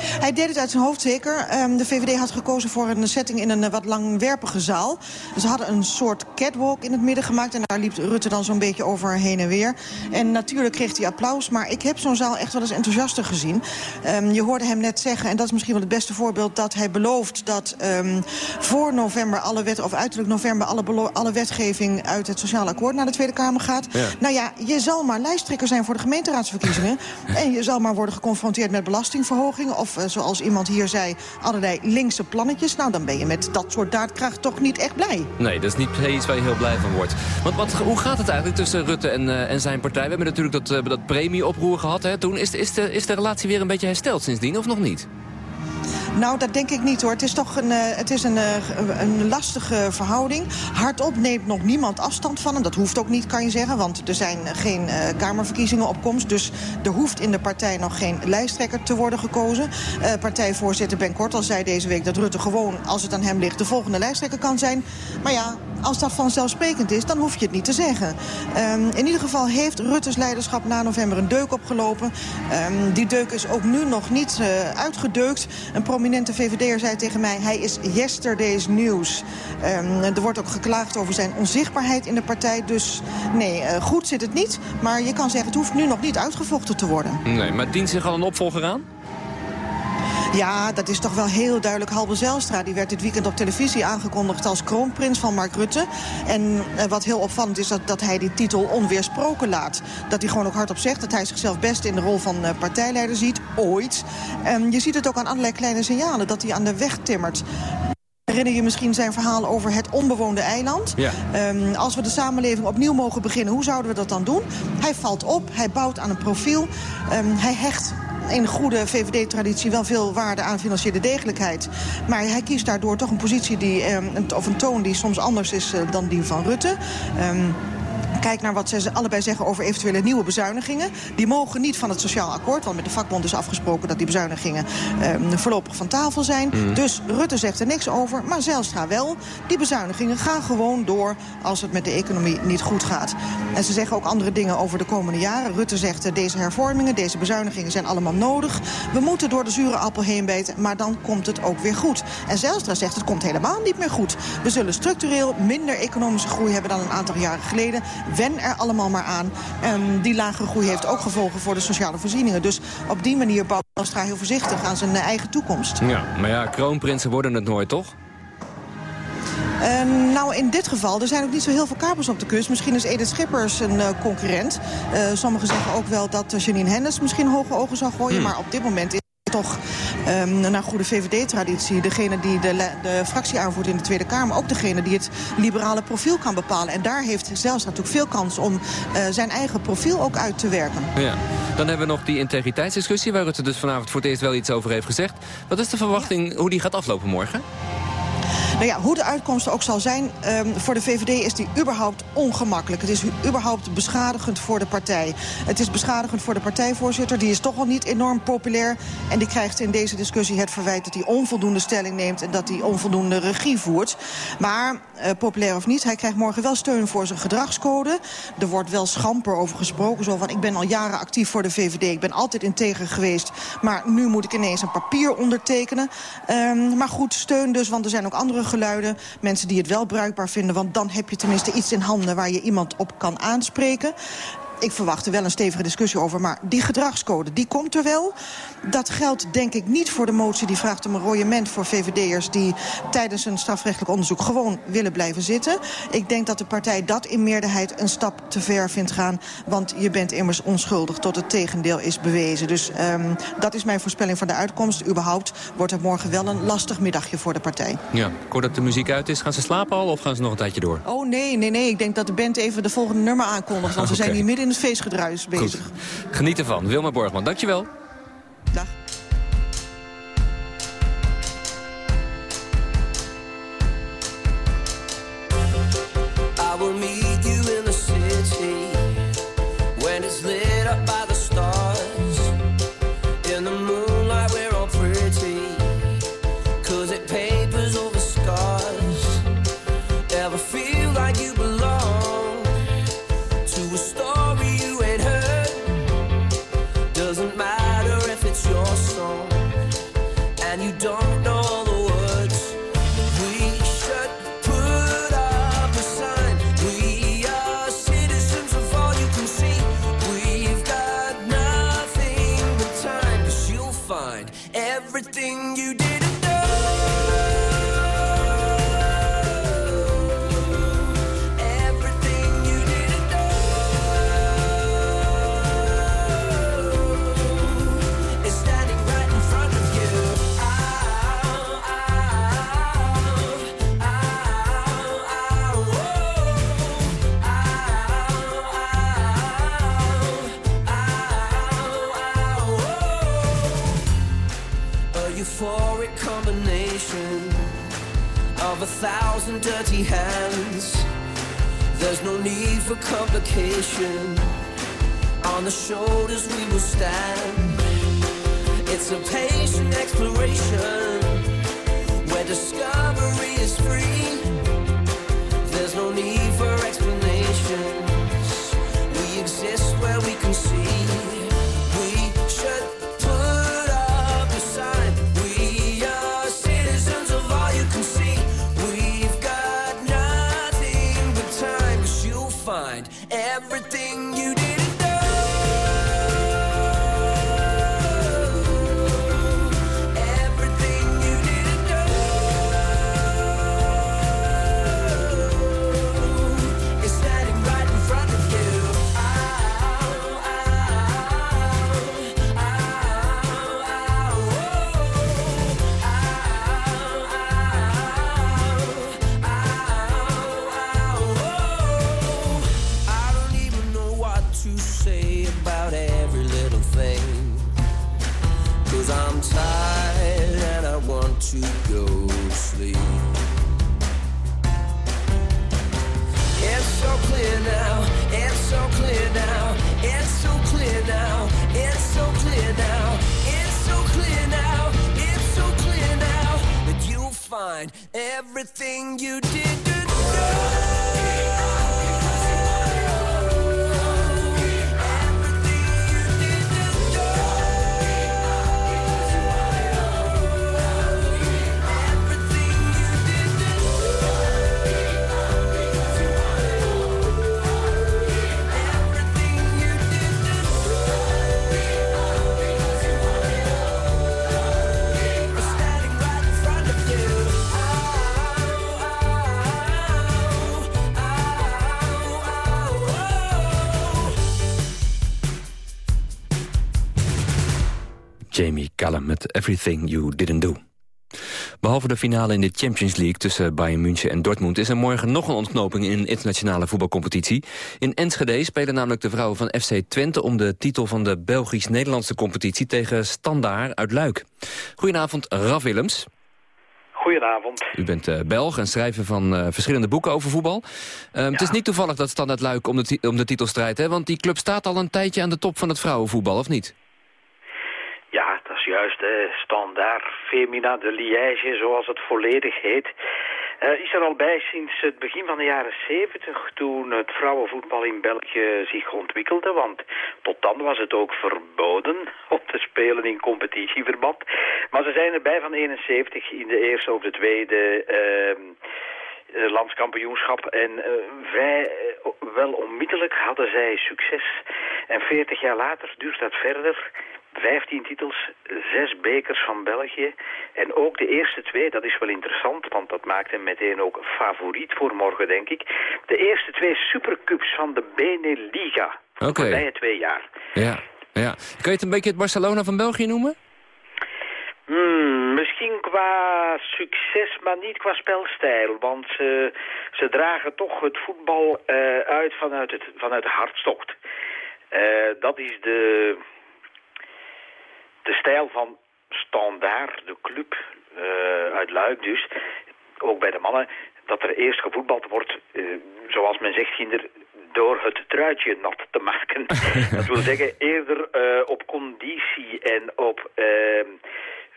Hij deed het uit zijn hoofd zeker. Um, de VVD had gekozen voor een setting in een uh, wat langwerpige zaal. Ze hadden een soort catwalk in het midden gemaakt... en daar liep Rutte dan zo'n beetje over heen en weer. En natuurlijk kreeg hij applaus, maar ik heb zo'n zaal echt wel eens enthousiaster gezien. Um, je hoorde hem net zeggen, en dat is misschien wel het beste voorbeeld... dat hij belooft dat um, voor november alle wet, of uiterlijk november... Alle, alle wetgeving uit het Sociaal Akkoord naar de Tweede Kamer gaat. Ja. Nou ja, je zal maar lijsttrekker zijn voor de gemeenteraadsverkiezingen... en je zal maar worden geconfronteerd met belastingverhogingen... of uh, zoals iemand hier zei, allerlei linkse plannetjes. Nou, dan ben je met dat soort daadkracht toch niet echt blij. Nee, dat is niet iets waar je heel blij van wordt. Want wat, hoe gaat het eigenlijk tussen Rutte en, uh, en zijn partij? We hebben natuurlijk dat, uh, dat premieoproer gehad hè, toen. Is, is, de, is de relatie weer een beetje hersteld sindsdien, of nog niet? Nou, dat denk ik niet hoor. Het is toch een, uh, het is een, uh, een lastige verhouding. Hardop neemt nog niemand afstand van hem. Dat hoeft ook niet, kan je zeggen. Want er zijn geen uh, Kamerverkiezingen op komst. Dus er hoeft in de partij nog geen lijsttrekker te worden gekozen. partijvoorzitter Ben Kortel zei deze week dat Rutte gewoon, als het aan hem ligt... de volgende lijsttrekker kan zijn. Maar ja, als dat vanzelfsprekend is, dan hoef je het niet te zeggen. Um, in ieder geval heeft Rutte's leiderschap na november een deuk opgelopen. Um, die deuk is ook nu nog niet uitgedeukt. Een prominente VVD'er zei tegen mij... hij is yesterday's news. Um, er wordt ook geklaagd over zijn onzichtbaarheid in de partij. Dus nee, uh, goed zit het niet. Maar je kan zeggen, het hoeft nu nog niet uitgevochten te worden. Nee, maar dient zich al een opvolger aan? Ja, dat is toch wel heel duidelijk. Halbe Zijlstra die werd dit weekend op televisie aangekondigd als kroonprins van Mark Rutte. En uh, wat heel opvallend is dat, dat hij die titel onweersproken laat. Dat hij gewoon ook hardop zegt dat hij zichzelf best in de rol van uh, partijleider ziet, ooit. En je ziet het ook aan allerlei kleine signalen dat hij aan de weg timmert herinner je misschien zijn verhaal over het onbewoonde eiland. Ja. Ehm, als we de samenleving opnieuw mogen beginnen, hoe zouden we dat dan doen? Hij valt op, hij bouwt aan een profiel. Ehm, hij hecht in goede VVD-traditie wel veel waarde aan financiële degelijkheid. Maar hij kiest daardoor toch een positie die, ehm, of een toon die soms anders is eh, dan die van Rutte. Kijk naar wat ze allebei zeggen over eventuele nieuwe bezuinigingen. Die mogen niet van het sociaal akkoord, want met de vakbond is afgesproken dat die bezuinigingen ehm, voorlopig van tafel zijn. Mhm. Dus Rutte zegt er niks over, maar Zijlstra wel. Die bezuinigingen gaan gewoon door als het met de economie niet goed gaat. En ze zeggen ook andere dingen over de komende jaren. Rutte zegt eh, deze hervormingen, deze bezuinigingen zijn allemaal nodig. We moeten door de zure appel heen bijten, maar dan komt het ook weer goed. En Zijlstra zegt het komt helemaal niet meer goed. We zullen structureel minder economische groei hebben dan een aantal jaren geleden. Wen er allemaal maar aan. En die lagere groei heeft ook gevolgen voor de sociale voorzieningen. Dus op die manier bouwt Zijlstra heel voorzichtig aan zijn eigen toekomst. Ja, maar ja, kroonprinsen worden het nooit, toch? Nou, in dit geval, er zijn ook niet zo heel veel kapers op de kust. Misschien is Edith Schippers een eh, concurrent. Eh, sommigen zeggen ook wel dat Janine Hennis misschien hoge ogen zou gooien. Hmm. Maar op dit moment is toch ehm, naar goede VVD-traditie... degene die de, de fractie aanvoert in de Tweede Kamer... ook degene die het liberale profiel kan bepalen. En daar heeft zelfs natuurlijk veel kans om eh, zijn eigen profiel ook uit te werken. Ja. Dan hebben we nog die integriteitsdiscussie... waar Rutte dus vanavond voor het eerst wel iets over heeft gezegd. Wat is de verwachting hoe die gaat aflopen morgen? Nou ja, hoe de uitkomst ook zal zijn, ehm, voor de VVD is die überhaupt ongemakkelijk. Het is überhaupt beschadigend voor de partij. Het is beschadigend voor de partijvoorzitter, die is toch al niet enorm populair. En die krijgt in deze discussie het verwijt dat hij onvoldoende stelling neemt... en dat hij onvoldoende regie voert. Maar, eh, populair of niet, hij krijgt morgen wel steun voor zijn gedragscode. Er wordt wel schamper over gesproken, zo van... ik ben al jaren actief voor de VVD, ik ben altijd integer geweest... maar nu moet ik ineens een papier ondertekenen. Ehm, maar goed, steun dus, want er zijn ook andere geluiden. Mensen die het wel bruikbaar vinden, want dan heb je tenminste iets in handen... waar je iemand op kan aanspreken. Ik verwacht er wel een stevige discussie over, maar die gedragscode, die komt er wel. Dat geldt denk ik niet voor de motie die vraagt om een royement voor VVD'ers... die tijdens een strafrechtelijk onderzoek gewoon willen blijven zitten. Ik denk dat de partij dat in meerderheid een stap te ver vindt gaan. Want je bent immers onschuldig tot het tegendeel is bewezen. Dus ehm, dat is mijn voorspelling van de uitkomst. Überhaupt wordt het morgen wel een lastig middagje voor de partij. Ja, hoor dat de muziek uit is. Gaan ze slapen al of gaan ze nog een tijdje door? Oh nee, nee, nee. Ik denk dat de band even de volgende nummer aankondigt. Want we zijn hier midden in het feestgedruis bezig. Geniet ervan. Wilma Borgman, dankjewel. Dag. I will meet you in the city when it's lit up by the stars. Met Everything You Didn't Do. Behalve de finale in de Champions League tussen Bayern München en Dortmund... is er morgen nog een ontknoping in een internationale voetbalcompetitie. In Enschede spelen namelijk de vrouwen van FC Twente... om de titel van de Belgisch-Nederlandse competitie tegen Standaard uit Luik. Goedenavond, Raf Willems. Goedenavond. U bent uh, Belg en schrijver van uh, verschillende boeken over voetbal. Ja. Het is niet toevallig dat Standaard Luik om de, om de titel strijdt, hè? want die club staat al een tijdje aan de top van het vrouwenvoetbal, of niet? Juist. Eh, standaard Femina de Liège, zoals het volledig heet. Uh, is er al bij sinds het begin van de jaren 70, toen het vrouwenvoetbal in België zich ontwikkelde. Want tot dan was het ook verboden om te spelen in competitieverband. Maar ze zijn erbij van 71 in de eerste of de tweede... Uh, landskampioenschap. En uh, wel onmiddellijk hadden zij succes. En 40 jaar later duurt dat verder. 15 titels, 6 bekers van België. En ook de eerste twee, dat is wel interessant, want dat maakt hem meteen ook favoriet voor morgen, denk ik. De eerste twee supercups van de Beneliga. Oké. Okay. Twee jaar. Ja, ja. Kun je het een beetje het Barcelona van België noemen? Hmm, misschien qua succes, maar niet qua spelstijl. Want ze, ze dragen toch het voetbal uh, uit vanuit, het, vanuit de hartstocht. Uh, dat is de, de stijl van Standaard, de club uh, uit Luik dus. Ook bij de mannen, dat er eerst gevoetbald wordt, zoals men zegt, kinder door het truitje nat te maken. dat wil zeggen eerder op conditie en op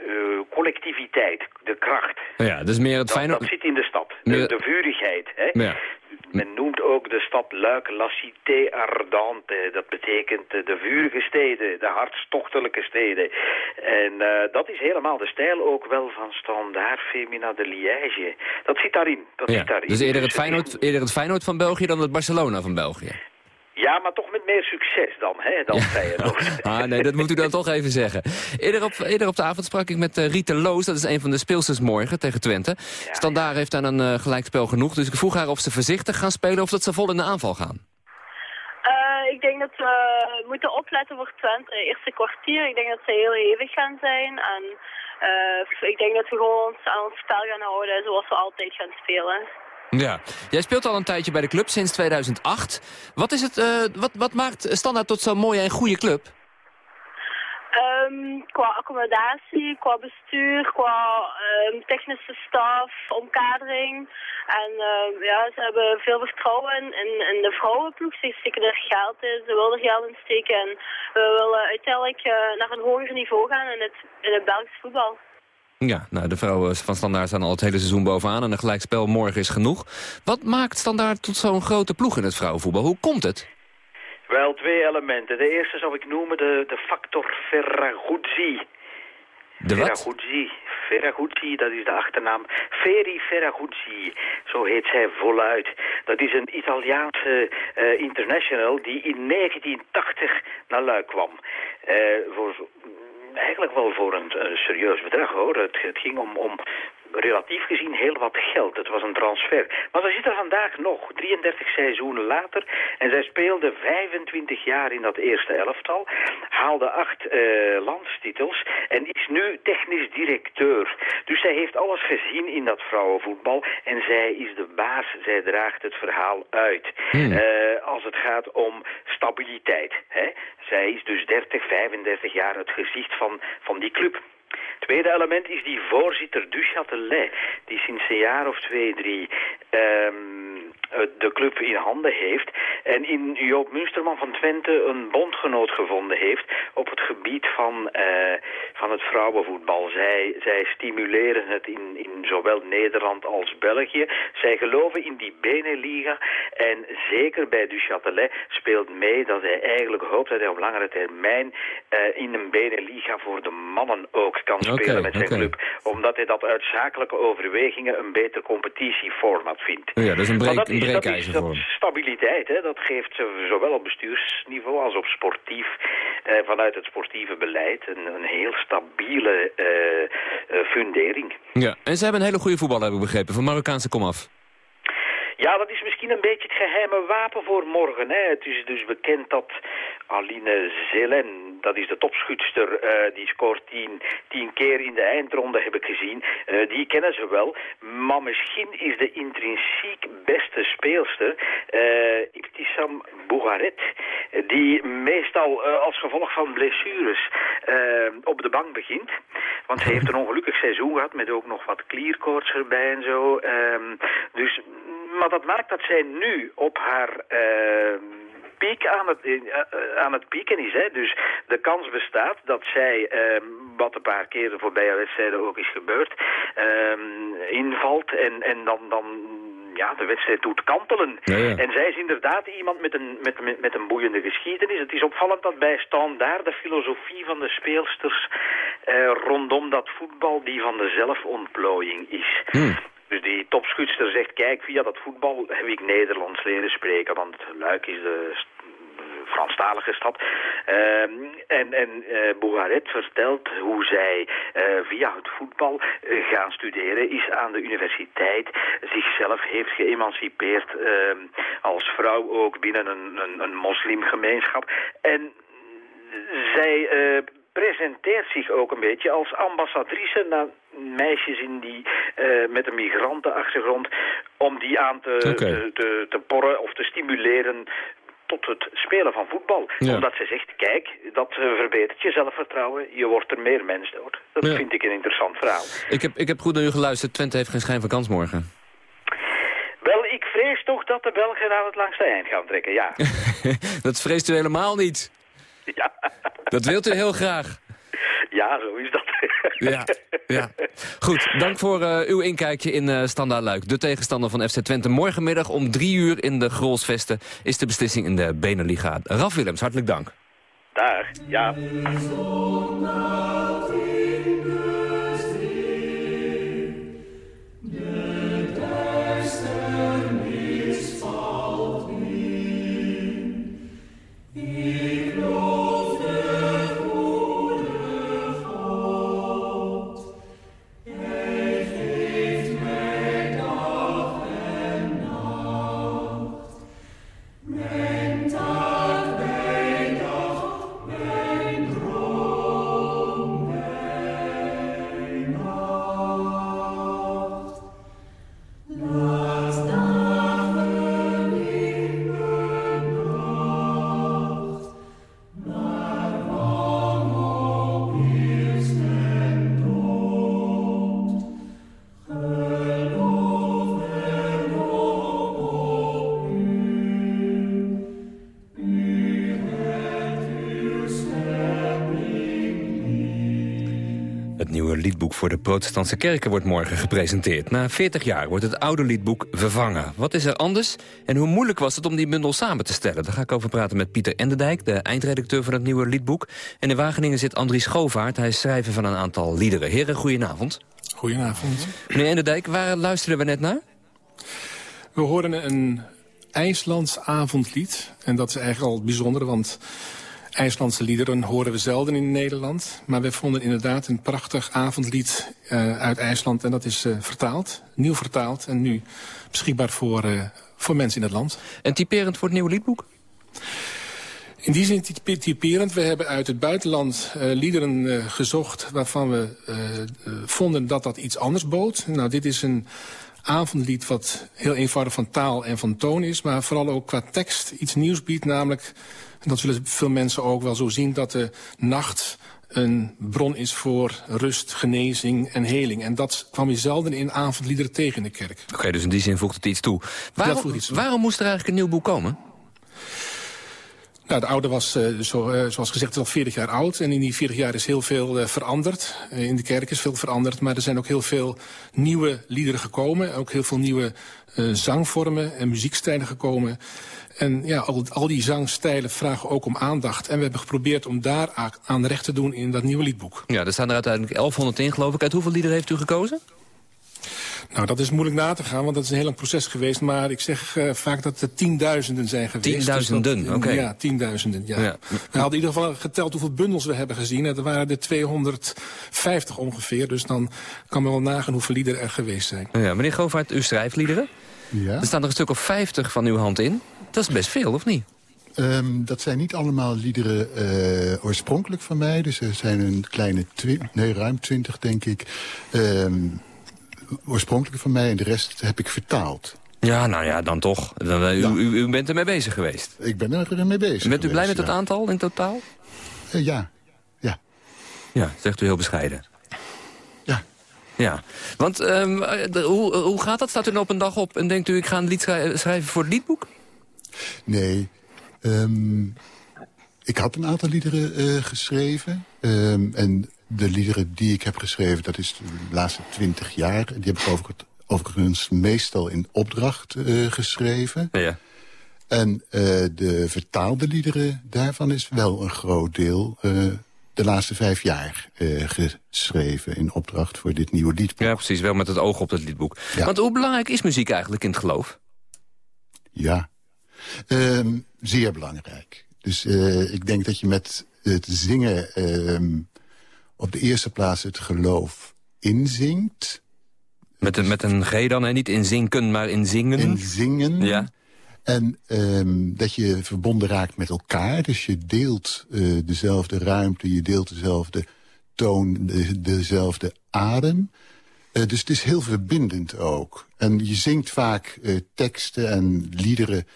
uh, collectiviteit, de kracht. Ja, dus meer het dat, fijne... dat zit in de stad, de, Meer... de vurigheid. Hè? Ja. Men noemt ook de stad Luik La Cité Ardente. Dat betekent de vurige steden, de hartstochtelijke steden. En uh, dat is helemaal de stijl ook wel van Standaard Femina de Liège. Dat zit daarin. Dat ja. zit daarin. Dus eerder het, Feyenoord, eerder het Feyenoord van België dan het Barcelona van België? Ja, maar toch met meer succes dan, hè, dan Feyenoord. ah, nee, dat moet u dan toch even zeggen. Eerder op, eerder op de avond sprak ik met uh, Rita Loos, dat is een van de speelsters morgen tegen Twente. Ja, ja. heeft aan een uh, gelijkspel genoeg, dus ik vroeg haar of ze voorzichtig gaan spelen of dat ze vol in de aanval gaan. Uh, ik denk dat we moeten opletten voor Twente. Eerste kwartier, ik denk dat ze heel hevig gaan zijn. En ik denk dat we gewoon aan ons spel gaan houden zoals we altijd gaan spelen. Ja, jij speelt al een tijdje bij de club, sinds 2008. Wat, is het, uh, wat, wat maakt Standaard tot zo'n mooie en goede club? Um, qua accommodatie, qua bestuur, qua um, technische staf, omkadering. En uh, ja, ze hebben veel vertrouwen in, in de vrouwenploeg. Ze steken er geld in, ze willen er geld in steken. En we willen uiteindelijk uh, naar een hoger niveau gaan in het, in het Belgisch voetbal. Ja, nou, de vrouwen van Standaard staan al het hele seizoen bovenaan... en een gelijkspel morgen is genoeg. Wat maakt Standaard tot zo'n grote ploeg in het vrouwenvoetbal? Hoe komt het? Wel, twee elementen. De eerste zou ik noemen de, de factor Ferraguzzi. De wat? Ferraguzzi. Ferraguzzi, dat is de achternaam. Feri Ferraguzzi, zo heet zij voluit. Dat is een Italiaanse uh, international die in 1980 naar Luik kwam. Uh, voor eigenlijk wel voor een uh, serieus bedrag hoor. Het, het ging om, om relatief gezien heel wat geld. Het was een transfer. Maar ze zitten vandaag nog, 33 seizoenen later. En zij speelde 25 jaar in dat eerste elftal. Haalde acht uh, landstitels. En is nu technisch directeur. Dus zij heeft alles gezien in dat vrouwenvoetbal. En zij is de baas. Zij draagt het verhaal uit. Hmm. Uh, als het gaat om stabiliteit. Hè? Zij is dus 30, 35 jaar het gezicht van, van die club. Tweede element is die voorzitter du Châtelet, die sinds een jaar of twee, drie um, de club in handen heeft. En in Joop Munsterman van Twente een bondgenoot gevonden heeft op het gebied van, uh, van het vrouwenvoetbal. Zij, zij stimuleren het in, in zowel Nederland als België. Zij geloven in die Beneliga en zeker bij du Châtelet speelt mee dat hij eigenlijk hoopt dat hij op langere termijn uh, in een Beneliga voor de mannen ook kan spelen met zijn club. Omdat hij dat uit zakelijke overwegingen een beter competitieformat vindt. Ja, dat is een break, dat stabiliteit. Hè? Dat geeft zowel op bestuursniveau als op sportief, eh, vanuit het sportieve beleid, een, een heel stabiele uh, uh, fundering. Ja, en ze hebben een hele goede voetballer, hebben we begrepen, van Marokkaanse komaf. Ja, dat is misschien een beetje het geheime wapen voor morgen. Hè. Het is dus bekend dat Aline Zelen, dat is de topschutster, uh, die scoort tien, tien keer in de eindronde, heb ik gezien. Uh, die kennen ze wel. Maar misschien is de intrinsiek beste speelster uh, Ibtissam Bouharet, die meestal als gevolg van blessures op de bank begint. Want ze heeft een ongelukkig seizoen gehad met ook nog wat klierkoorts erbij en zo. Ehm, dus maar dat maakt dat zij nu op haar uh, piek aan het, uh, aan het pieken is. Hè? Dus de kans bestaat dat zij, uh, wat een paar keren voorbije wedstrijden ook is gebeurd, ehm, invalt en, en dan, dan ja, de wedstrijd doet kantelen. En zij is inderdaad iemand met een, met, met, met, een boeiende geschiedenis. Het is opvallend dat bij daar de filosofie van de speelsters uh, rondom dat voetbal die van de zelfontplooiing is. Hmm. Dus die topschutster zegt, kijk, via dat voetbal heb ik Nederlands leren spreken, want Luik is de Franstalige stad. Uh, en en Bouharet vertelt hoe zij uh, via het voetbal uh, gaan studeren is aan de universiteit. Zichzelf heeft geëmancipeerd ehm, als vrouw ook binnen een, een, een moslimgemeenschap. En zij presenteert zich ook een beetje als ambassadrice naar meisjes in die, uh, met een migrantenachtergrond... om die aan te, te, te, te, porren of te stimuleren tot het spelen van voetbal. Omdat ze zegt, kijk, dat eh, verbetert je zelfvertrouwen. Je wordt er meer mens door. Dat vind ik een interessant verhaal. Ik heb, ik heb goed naar u geluisterd. Twente heeft geen schijn van kans morgen. Wel, ik vrees toch dat de Belgen aan het langste eind gaan trekken, ja. dat vreest u helemaal niet. Ja. Dat wilt u heel graag. Ja, zo is dat. ja, ja. Goed, dank voor uh, uw inkijkje in uh, Standaard Luik. De tegenstander van FC Twente. Morgenmiddag om drie uur in de Grolsvesten is de beslissing in de Beneliga. Raf Willems, hartelijk dank. Dag, ja. Liedboek voor de protestantse kerken wordt morgen gepresenteerd. Na 40 jaar wordt het oude liedboek vervangen. Wat is er anders en hoe moeilijk was het om die bundel samen te stellen? Daar ga ik over praten met Pieter Enderdijk, de eindredacteur van het nieuwe liedboek. En in Wageningen zit Andries Schovaart, hij is schrijver van een aantal liederen. Heren, goedenavond. Goedenavond. Meneer Enderdijk, waar luisterden we net naar? We hoorden een IJslands avondlied. En dat is eigenlijk al bijzonder, want IJslandse liederen horen we zelden in Nederland. Maar we vonden inderdaad een prachtig avondlied uh, uit IJsland. En dat is uh, vertaald, nieuw vertaald en nu beschikbaar voor, uh, voor mensen in het land. En typerend voor het nieuwe liedboek? In die zin typerend. We hebben uit het buitenland uh, liederen uh, gezocht... waarvan we uh, vonden dat dat iets anders bood. Nou, dit is een avondlied wat heel eenvoudig van taal en van toon is... maar vooral ook qua tekst iets nieuws biedt. Namelijk, en dat zullen veel mensen ook wel zo zien... dat de nacht een bron is voor rust, genezing en heling. En dat kwam je zelden in avondliederen tegen in de kerk. Oké, okay, dus in die zin voegt het iets toe. Waarom, iets toe. waarom moest er eigenlijk een nieuw boek komen? Nou, de oude was, uh, zo, uh, zoals gezegd, al 40 jaar oud. En in die 40 jaar is heel veel uh, veranderd. in de kerk is veel veranderd. Maar er zijn ook heel veel nieuwe liederen gekomen. Ook heel veel nieuwe zangvormen en muziekstijlen gekomen. En ja, al, al, die zangstijlen vragen ook om aandacht. En we hebben geprobeerd om daar aan recht te doen in dat nieuwe liedboek. Ja, er staan er uiteindelijk 1100 in, geloof ik. Uit hoeveel liederen heeft u gekozen? Nou, dat is moeilijk na te gaan, want dat is een heel lang proces geweest. Maar ik zeg uh, vaak dat er tienduizenden zijn geweest. Tienduizenden, dus oké. Okay. Ja, tienduizenden, ja. ja. We hadden in ieder geval geteld hoeveel bundels we hebben gezien. Er waren er 250 ongeveer. Dus dan kan men wel nagaan hoeveel liederen er geweest zijn. Ja, meneer Govaert, u schrijft liederen. Ja. Er staan er een stuk of 50 van uw hand in. Dat is best veel, of niet? Um, dat zijn niet allemaal liederen uh, oorspronkelijk van mij. Dus er zijn een kleine, nee, ruim twintig, denk ik. Um, oorspronkelijk van mij en de rest heb ik vertaald. Ja, nou ja, dan toch. Dan, uh, ja. u, u, bent ermee bezig geweest. Ik ben er mee bezig Bent u blij met het aantal in totaal? Uh, ja. Ja. Ja, zegt u heel bescheiden. Ja. Ja, want um, de, hoe, hoe gaat dat? Staat u nou op een dag op en denkt u... ik ga een lied schrijven voor het liedboek? Nee. Um, ik had een aantal liederen uh, geschreven. Um, en de liederen die ik heb geschreven, dat is de laatste twintig jaar. Die heb ik over, overigens meestal in opdracht uh, geschreven. Ja. En uh, de vertaalde liederen daarvan is wel een groot deel... Uh, de laatste vijf jaar geschreven in opdracht voor dit nieuwe liedboek. Ja, precies. Wel met het oog op het liedboek. Ja. Want hoe belangrijk is muziek eigenlijk in het geloof? Ja, um, zeer belangrijk. Dus ik denk dat je met het zingen um, op de eerste plaats het geloof inzingt. Met een, met een G dan, en niet in zinken, maar in zingen? In zingen. Ja. En um, dat je verbonden raakt met elkaar. Dus je deelt uh, dezelfde ruimte, je deelt dezelfde toon, de, dezelfde adem. Uh, dus het is heel verbindend ook. En je zingt vaak uh, teksten en liederen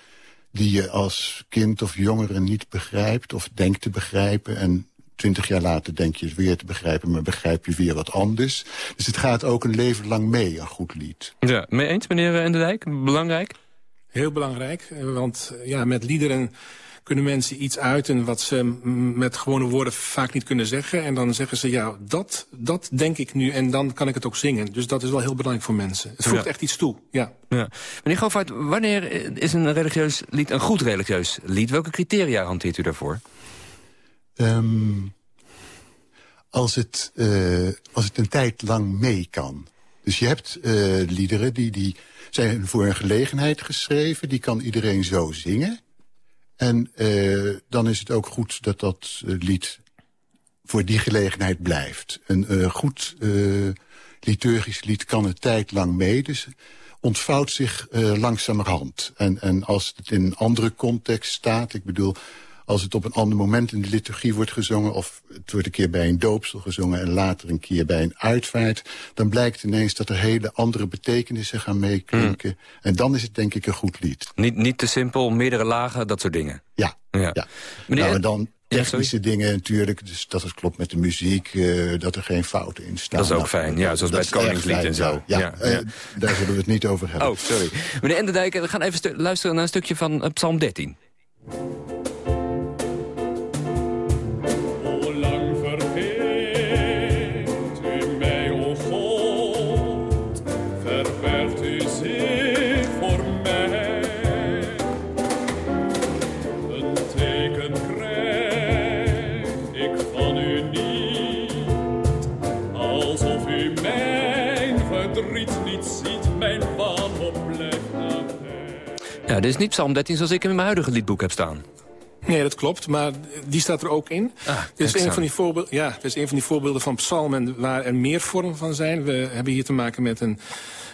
die je als kind of jongere niet begrijpt... of denkt te begrijpen. En twintig jaar later denk je het weer te begrijpen... maar begrijp je weer wat anders. Dus het gaat ook een leven lang mee, een goed lied. Ja, mee eens, meneer En de Dijk? Belangrijk? Heel belangrijk, want ja, met liederen kunnen mensen iets uiten wat ze met gewone woorden vaak niet kunnen zeggen. En dan zeggen ze, ja, dat, dat denk ik nu en dan kan ik het ook zingen. Dus dat is wel heel belangrijk voor mensen. Het voegt ja. echt iets toe, ja. ja. Meneer Govaert, wanneer is een religieus lied een goed religieus lied? Welke criteria hanteert u daarvoor? Um, als, het, uh, als het een tijd lang mee kan. Dus je hebt uh, liederen die... die zijn voor een gelegenheid geschreven. Die kan iedereen zo zingen. En uh, dan is het ook goed dat dat lied voor die gelegenheid blijft. Een goed liturgisch lied kan een tijd lang mee. Dus ontvouwt zich langzamerhand. En, en als het in een andere context staat... ik bedoel, als het op een ander moment in de liturgie wordt gezongen... of het wordt een keer bij een doopsel gezongen... en later een keer bij een uitvaart... dan blijkt ineens dat er hele andere betekenissen gaan meeklinken. Mm. En dan is het denk ik een goed lied. Niet, niet te simpel, meerdere lagen, dat soort dingen? Ja. ja. ja. Meneer, nou, en dan technische ja, dingen natuurlijk. Dus dat het klopt met de muziek, uh, dat er geen fouten in staan. Dat is ook fijn, ja, zoals bij het Koningslied en zo. Ja, ja, ja. Uh, daar zullen we het niet over hebben. Oh, sorry. Meneer Enderdijk, we gaan even luisteren naar een stukje van uh, Psalm 13. Ja, dit is niet Psalm 13 zoals ik hem in mijn huidige liedboek heb staan. Nee, dat klopt, maar die staat er ook in. Ah, het, is een van die voorbeelden, ja, het is een van die voorbeelden van psalmen waar er meer vormen van zijn. We hebben hier te maken met een,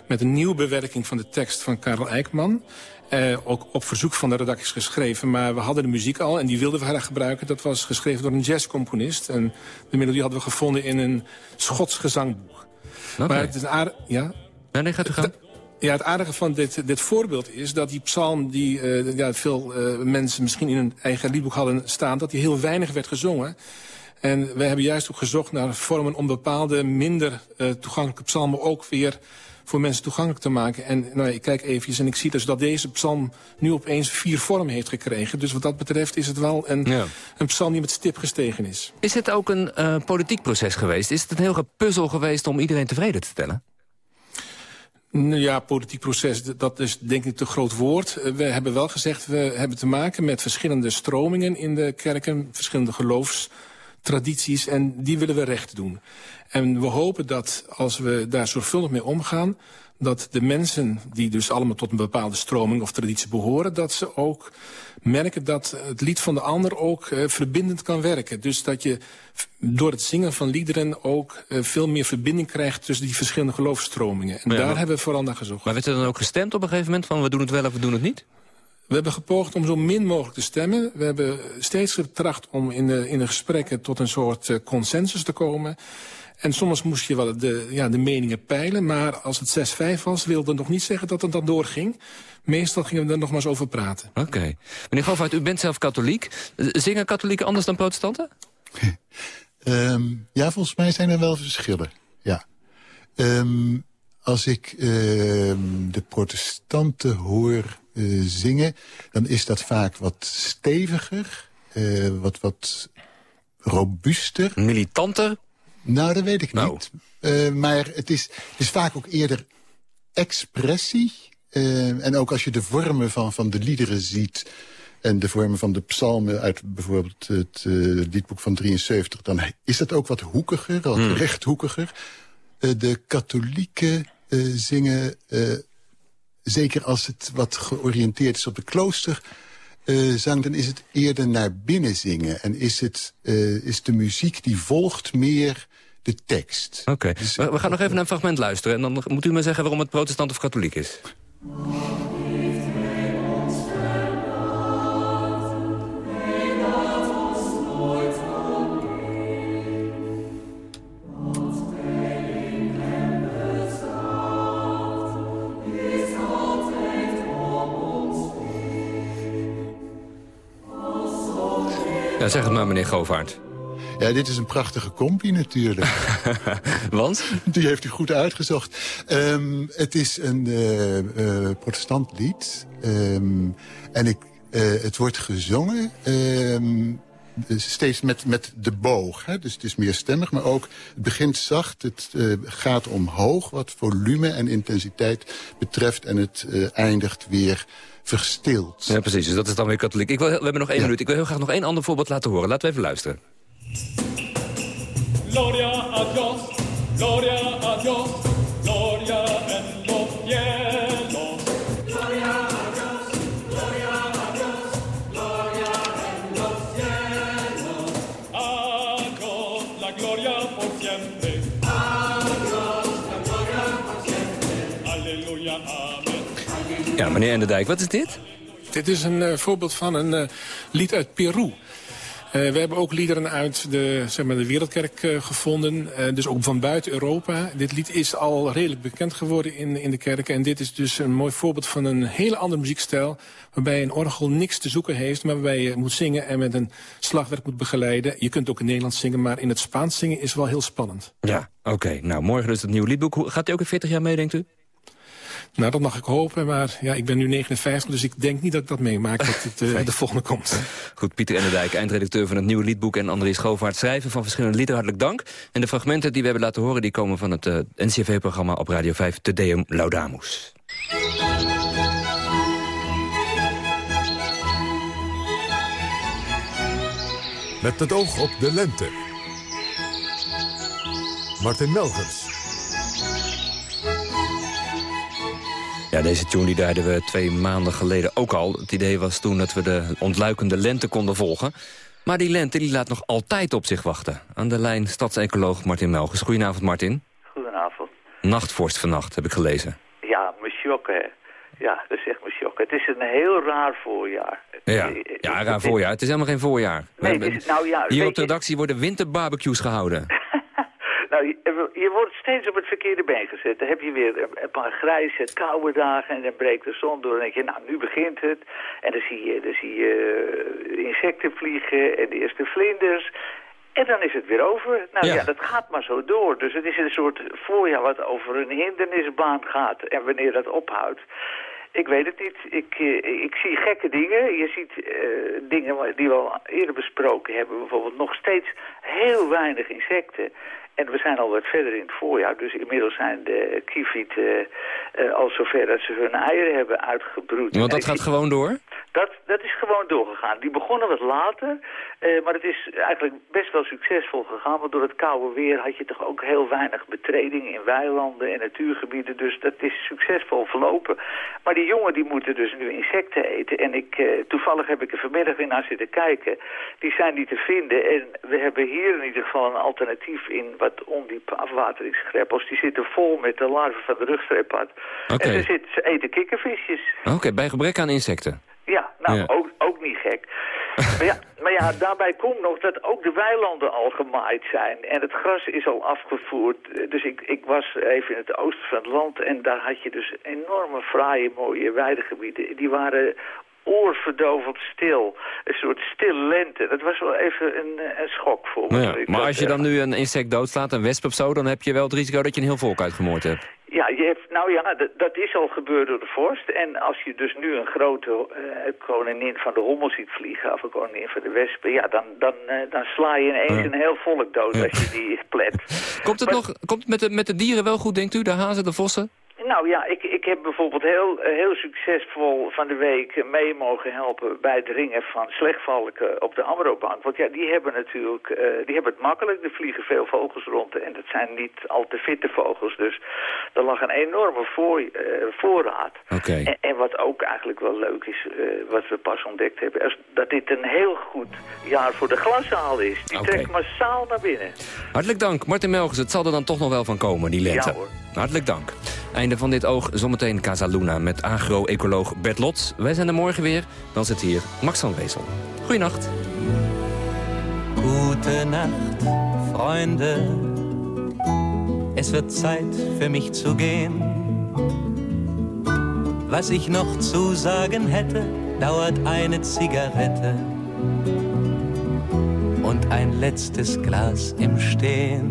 met een nieuwe bewerking van de tekst van Karel Eijkman. Eh, ook op verzoek van de redacties geschreven. Maar we hadden de muziek al en die wilden we graag gebruiken. Dat was geschreven door een jazzcomponist. En de melodie hadden we gevonden in een Schots gezangboek. Maar het is een aardig... Ja? Ja, nee, gaat u gaan. Ja, het aardige van dit, dit voorbeeld is dat die psalm... die eh, ja, veel eh, mensen misschien in hun eigen liedboek hadden staan... dat die heel weinig werd gezongen. En we hebben juist ook gezocht naar vormen... om bepaalde minder eh, toegankelijke psalmen ook weer voor mensen toegankelijk te maken. En nou, ik kijk eventjes en ik zie dus dat deze psalm nu opeens vier vormen heeft gekregen. Dus wat dat betreft is het wel een, Ja. een psalm die met stip gestegen is. Is het ook een eh, politiek proces geweest? Is het een heel gepuzzel geweest om iedereen tevreden te stellen? Nou Ja, politiek proces, dat is denk ik te groot woord. Eh, We hebben wel gezegd, we hebben te maken met verschillende stromingen in de kerken, verschillende geloofstradities, en die willen we recht doen. En we hopen dat als we daar zorgvuldig mee omgaan, dat de mensen die dus allemaal tot een bepaalde stroming of traditie behoren, dat ze ook merken dat het lied van de ander ook eh, verbindend kan werken. Dus dat je door het zingen van liederen ook eh, veel meer verbinding krijgt tussen die verschillende geloofstromingen. En Ja, daar maar- hebben we vooral naar gezocht. Maar werd er dan ook gestemd op een gegeven moment van we doen het wel of we doen het niet? We hebben gepoogd om zo min mogelijk te stemmen. We hebben steeds getracht om in de, in de gesprekken tot een soort eh, consensus te komen. En soms moest je wel de, ja, de meningen peilen. Maar als het 6-5 was, wilde dat nog niet zeggen dat het dan doorging. Meestal gingen we er nog maar eens over praten. Oké. Meneer Govaert, u bent zelf katholiek. Zingen katholieken anders dan protestanten? Ehm, ja, volgens mij zijn er wel verschillen. Ja. Ehm, als ik ehm, de protestanten hoor eh, zingen... dan is dat vaak wat steviger, eh, wat, wat robuuster. Militanter? Nou, dat weet ik Nou. niet. Eh, maar het is, het is vaak ook eerder expressie. Eh, en ook als je de vormen van, van de liederen ziet... en de vormen van de psalmen uit bijvoorbeeld het eh, liedboek van 73... dan is dat ook wat hoekiger, wat Hmm. rechthoekiger. De katholieken zingen, zeker als het wat georiënteerd is op de klooster... zang, dan is het eerder naar binnen zingen. En is, het, is de muziek die volgt meer de tekst. Oké. We, we gaan nog even naar een fragment luisteren. En dan moet u me zeggen waarom het protestant of katholiek is. Ja, zeg het maar, meneer Govaert. Ja, dit is een prachtige compie natuurlijk. Want? Die heeft u goed uitgezocht. Ehm, het is een eh, eh, protestant lied. Ehm, en ik, eh, het wordt gezongen ehm, steeds met, met de boog. Hè? Dus het is meer stemmig, maar ook het begint zacht. Het eh, gaat omhoog wat volume en intensiteit betreft. En het eindigt weer verstild. Ja, precies. Dus dat is dan weer katholiek. Ik wil, we hebben nog één Ja. minuut. Ik wil heel graag nog één ander voorbeeld laten horen. Laten we even luisteren. Gloria a Dios, gloria a Dios, gloria en los cielos. Gloria a Dios, gloria a Dios, gloria en los cielos. A Dios la gloria por siempre. A Dios la gloria por siempre. Aleluya, amén. Ja, meneer Enderdijk, wat is dit? Dit is een eh, voorbeeld van een eh, lied uit Peru. Eh, we hebben ook liederen uit de, zeg maar, de Wereldkerk eh, gevonden. eh, dus ook van buiten Europa. Dit lied is al redelijk bekend geworden in, in de kerken. En dit is dus een mooi voorbeeld van een hele andere muziekstijl. Waarbij een orgel niks te zoeken heeft. Maar waarbij je moet zingen en met een slagwerk moet begeleiden. Je kunt ook in Nederlands zingen. Maar in het Spaans zingen is wel heel spannend. Ja, oké. Nou, morgen dus het nieuwe liedboek. Gaat u ook in 40 jaar mee, denkt u? Nou, dat mag ik hopen. Maar ja, ik ben nu 59. Dus ik denk niet dat ik dat meemaak. Dat het eh, de volgende komt. Goed, Pieter Enderdijk, eindredacteur van het nieuwe liedboek... en Andries Schovaert, schrijver van verschillende liederen. Hartelijk dank. En de fragmenten die we hebben laten horen... die komen van het eh, NCV-programma op Radio 5, Te Deum Laudamus. Met het oog op de lente. Martin Melgers. Ja, deze tune die draaiden we twee maanden geleden ook al. Het idee was toen dat we de ontluikende lente konden volgen. Maar die lente die laat nog altijd op zich wachten. Aan de lijn stadsecoloog Martin Melgers. Goedenavond, Martin. Goedenavond. Nachtvorst vannacht, heb ik gelezen. Ja, me chokken, hè. Ja, dat is echt me chokken. Het is een heel raar voorjaar. Ja, ja raar voorjaar. Het is helemaal geen voorjaar. Nee, het is- nou ja, Hier op de redactie worden winterbarbecues gehouden. Nou, je, je wordt steeds op het verkeerde been gezet. Dan heb je weer een, een paar grijze, koude dagen en dan breekt de zon door. En dan denk je, nou, nu begint het. En dan zie je, dan zie je eh, insecten vliegen en de eerste vlinders. En dan is het weer over. Nou ja. Ja. dat gaat maar zo door. Dus het is een soort voorjaar wat over een hindernisbaan gaat. En wanneer dat ophoudt. Ik weet het niet. Ik, eh, ik zie gekke dingen. Je ziet eh, dingen die we al eerder besproken hebben. Bijvoorbeeld nog steeds heel weinig insecten. En we zijn al wat verder in het voorjaar. Dus inmiddels zijn de kievieten eh, al zover dat ze hun eieren hebben uitgebroed. Want dat gaat gewoon door? dat, dat is gewoon doorgegaan. Die begonnen wat later, eh, maar het is eigenlijk best wel succesvol gegaan. Want door het koude weer had je toch ook heel weinig betreding in weilanden en natuurgebieden. Dus dat is succesvol verlopen. Maar die jongen die moeten dus nu insecten eten. En ik, toevallig heb ik er vanmiddag weer naar zitten kijken. Die zijn niet te vinden. En we hebben hier in ieder geval een alternatief in wat ondiep afwateringsgreppels. Die zitten vol met de larven van de rugstreeppad. En ze, zit, ze eten kikkervisjes. Oké, bij gebrek aan insecten. Ja, nou, Ja. Ook, ook niet gek. maar, ja, maar ja, daarbij komt nog dat ook de weilanden al gemaaid zijn. En het gras is al afgevoerd. Dus ik, ik was even in het oosten van het land... en daar had je dus enorme fraaie, mooie weidegebieden. Die waren oorverdovend stil. Een soort stille lente. Dat was wel even een, eh, een schok voor me. Nou ja, maar als je dan nu een insect doodslaat, een wesp of zo... dan heb je wel het risico dat je een heel volk uitgemoord hebt. Ja, je hebt, nou ja, dat, dat is al gebeurd door de vorst. En als je dus nu een grote eh, koningin van de hommel ziet vliegen... of een koningin van de wespen... ja, dan, dan, eh, dan sla je ineens een heel volk dood als je die plet. Komt het, nog, komt het met, de, met de dieren wel goed, denkt u? De hazen, de vossen? Nou ja, ik, ik heb bijvoorbeeld heel, eh, heel succesvol van de week mee mogen helpen bij het ringen van slechtvalken op de Amrobank. Want ja, die hebben natuurlijk, eh, die hebben het makkelijk. Er vliegen veel vogels rond en dat zijn niet al te fitte vogels. Dus er lag een enorme voor, eh, voorraad. Oké. En, en wat ook eigenlijk wel leuk is, wat we pas ontdekt hebben, is dat dit een heel goed jaar voor de glaszaal is. Die Oké. trekt massaal naar binnen. Hartelijk dank, Martin Melgers. Het zal er dan toch nog wel van komen, die lente. Ja, hoor. Hartelijk dank. Einde van dit oog, zometeen Casaluna met agro-ecoloog Bert Lots. Wij zijn er morgen weer, dan zit hier Max van Wezel. Goeienacht. Gute Nacht, Freunde. Es wird Zeit für mich zu gehen. Was ich noch zu sagen hätte, dauert eine Zigarette und ein letztes Glas im Stehen.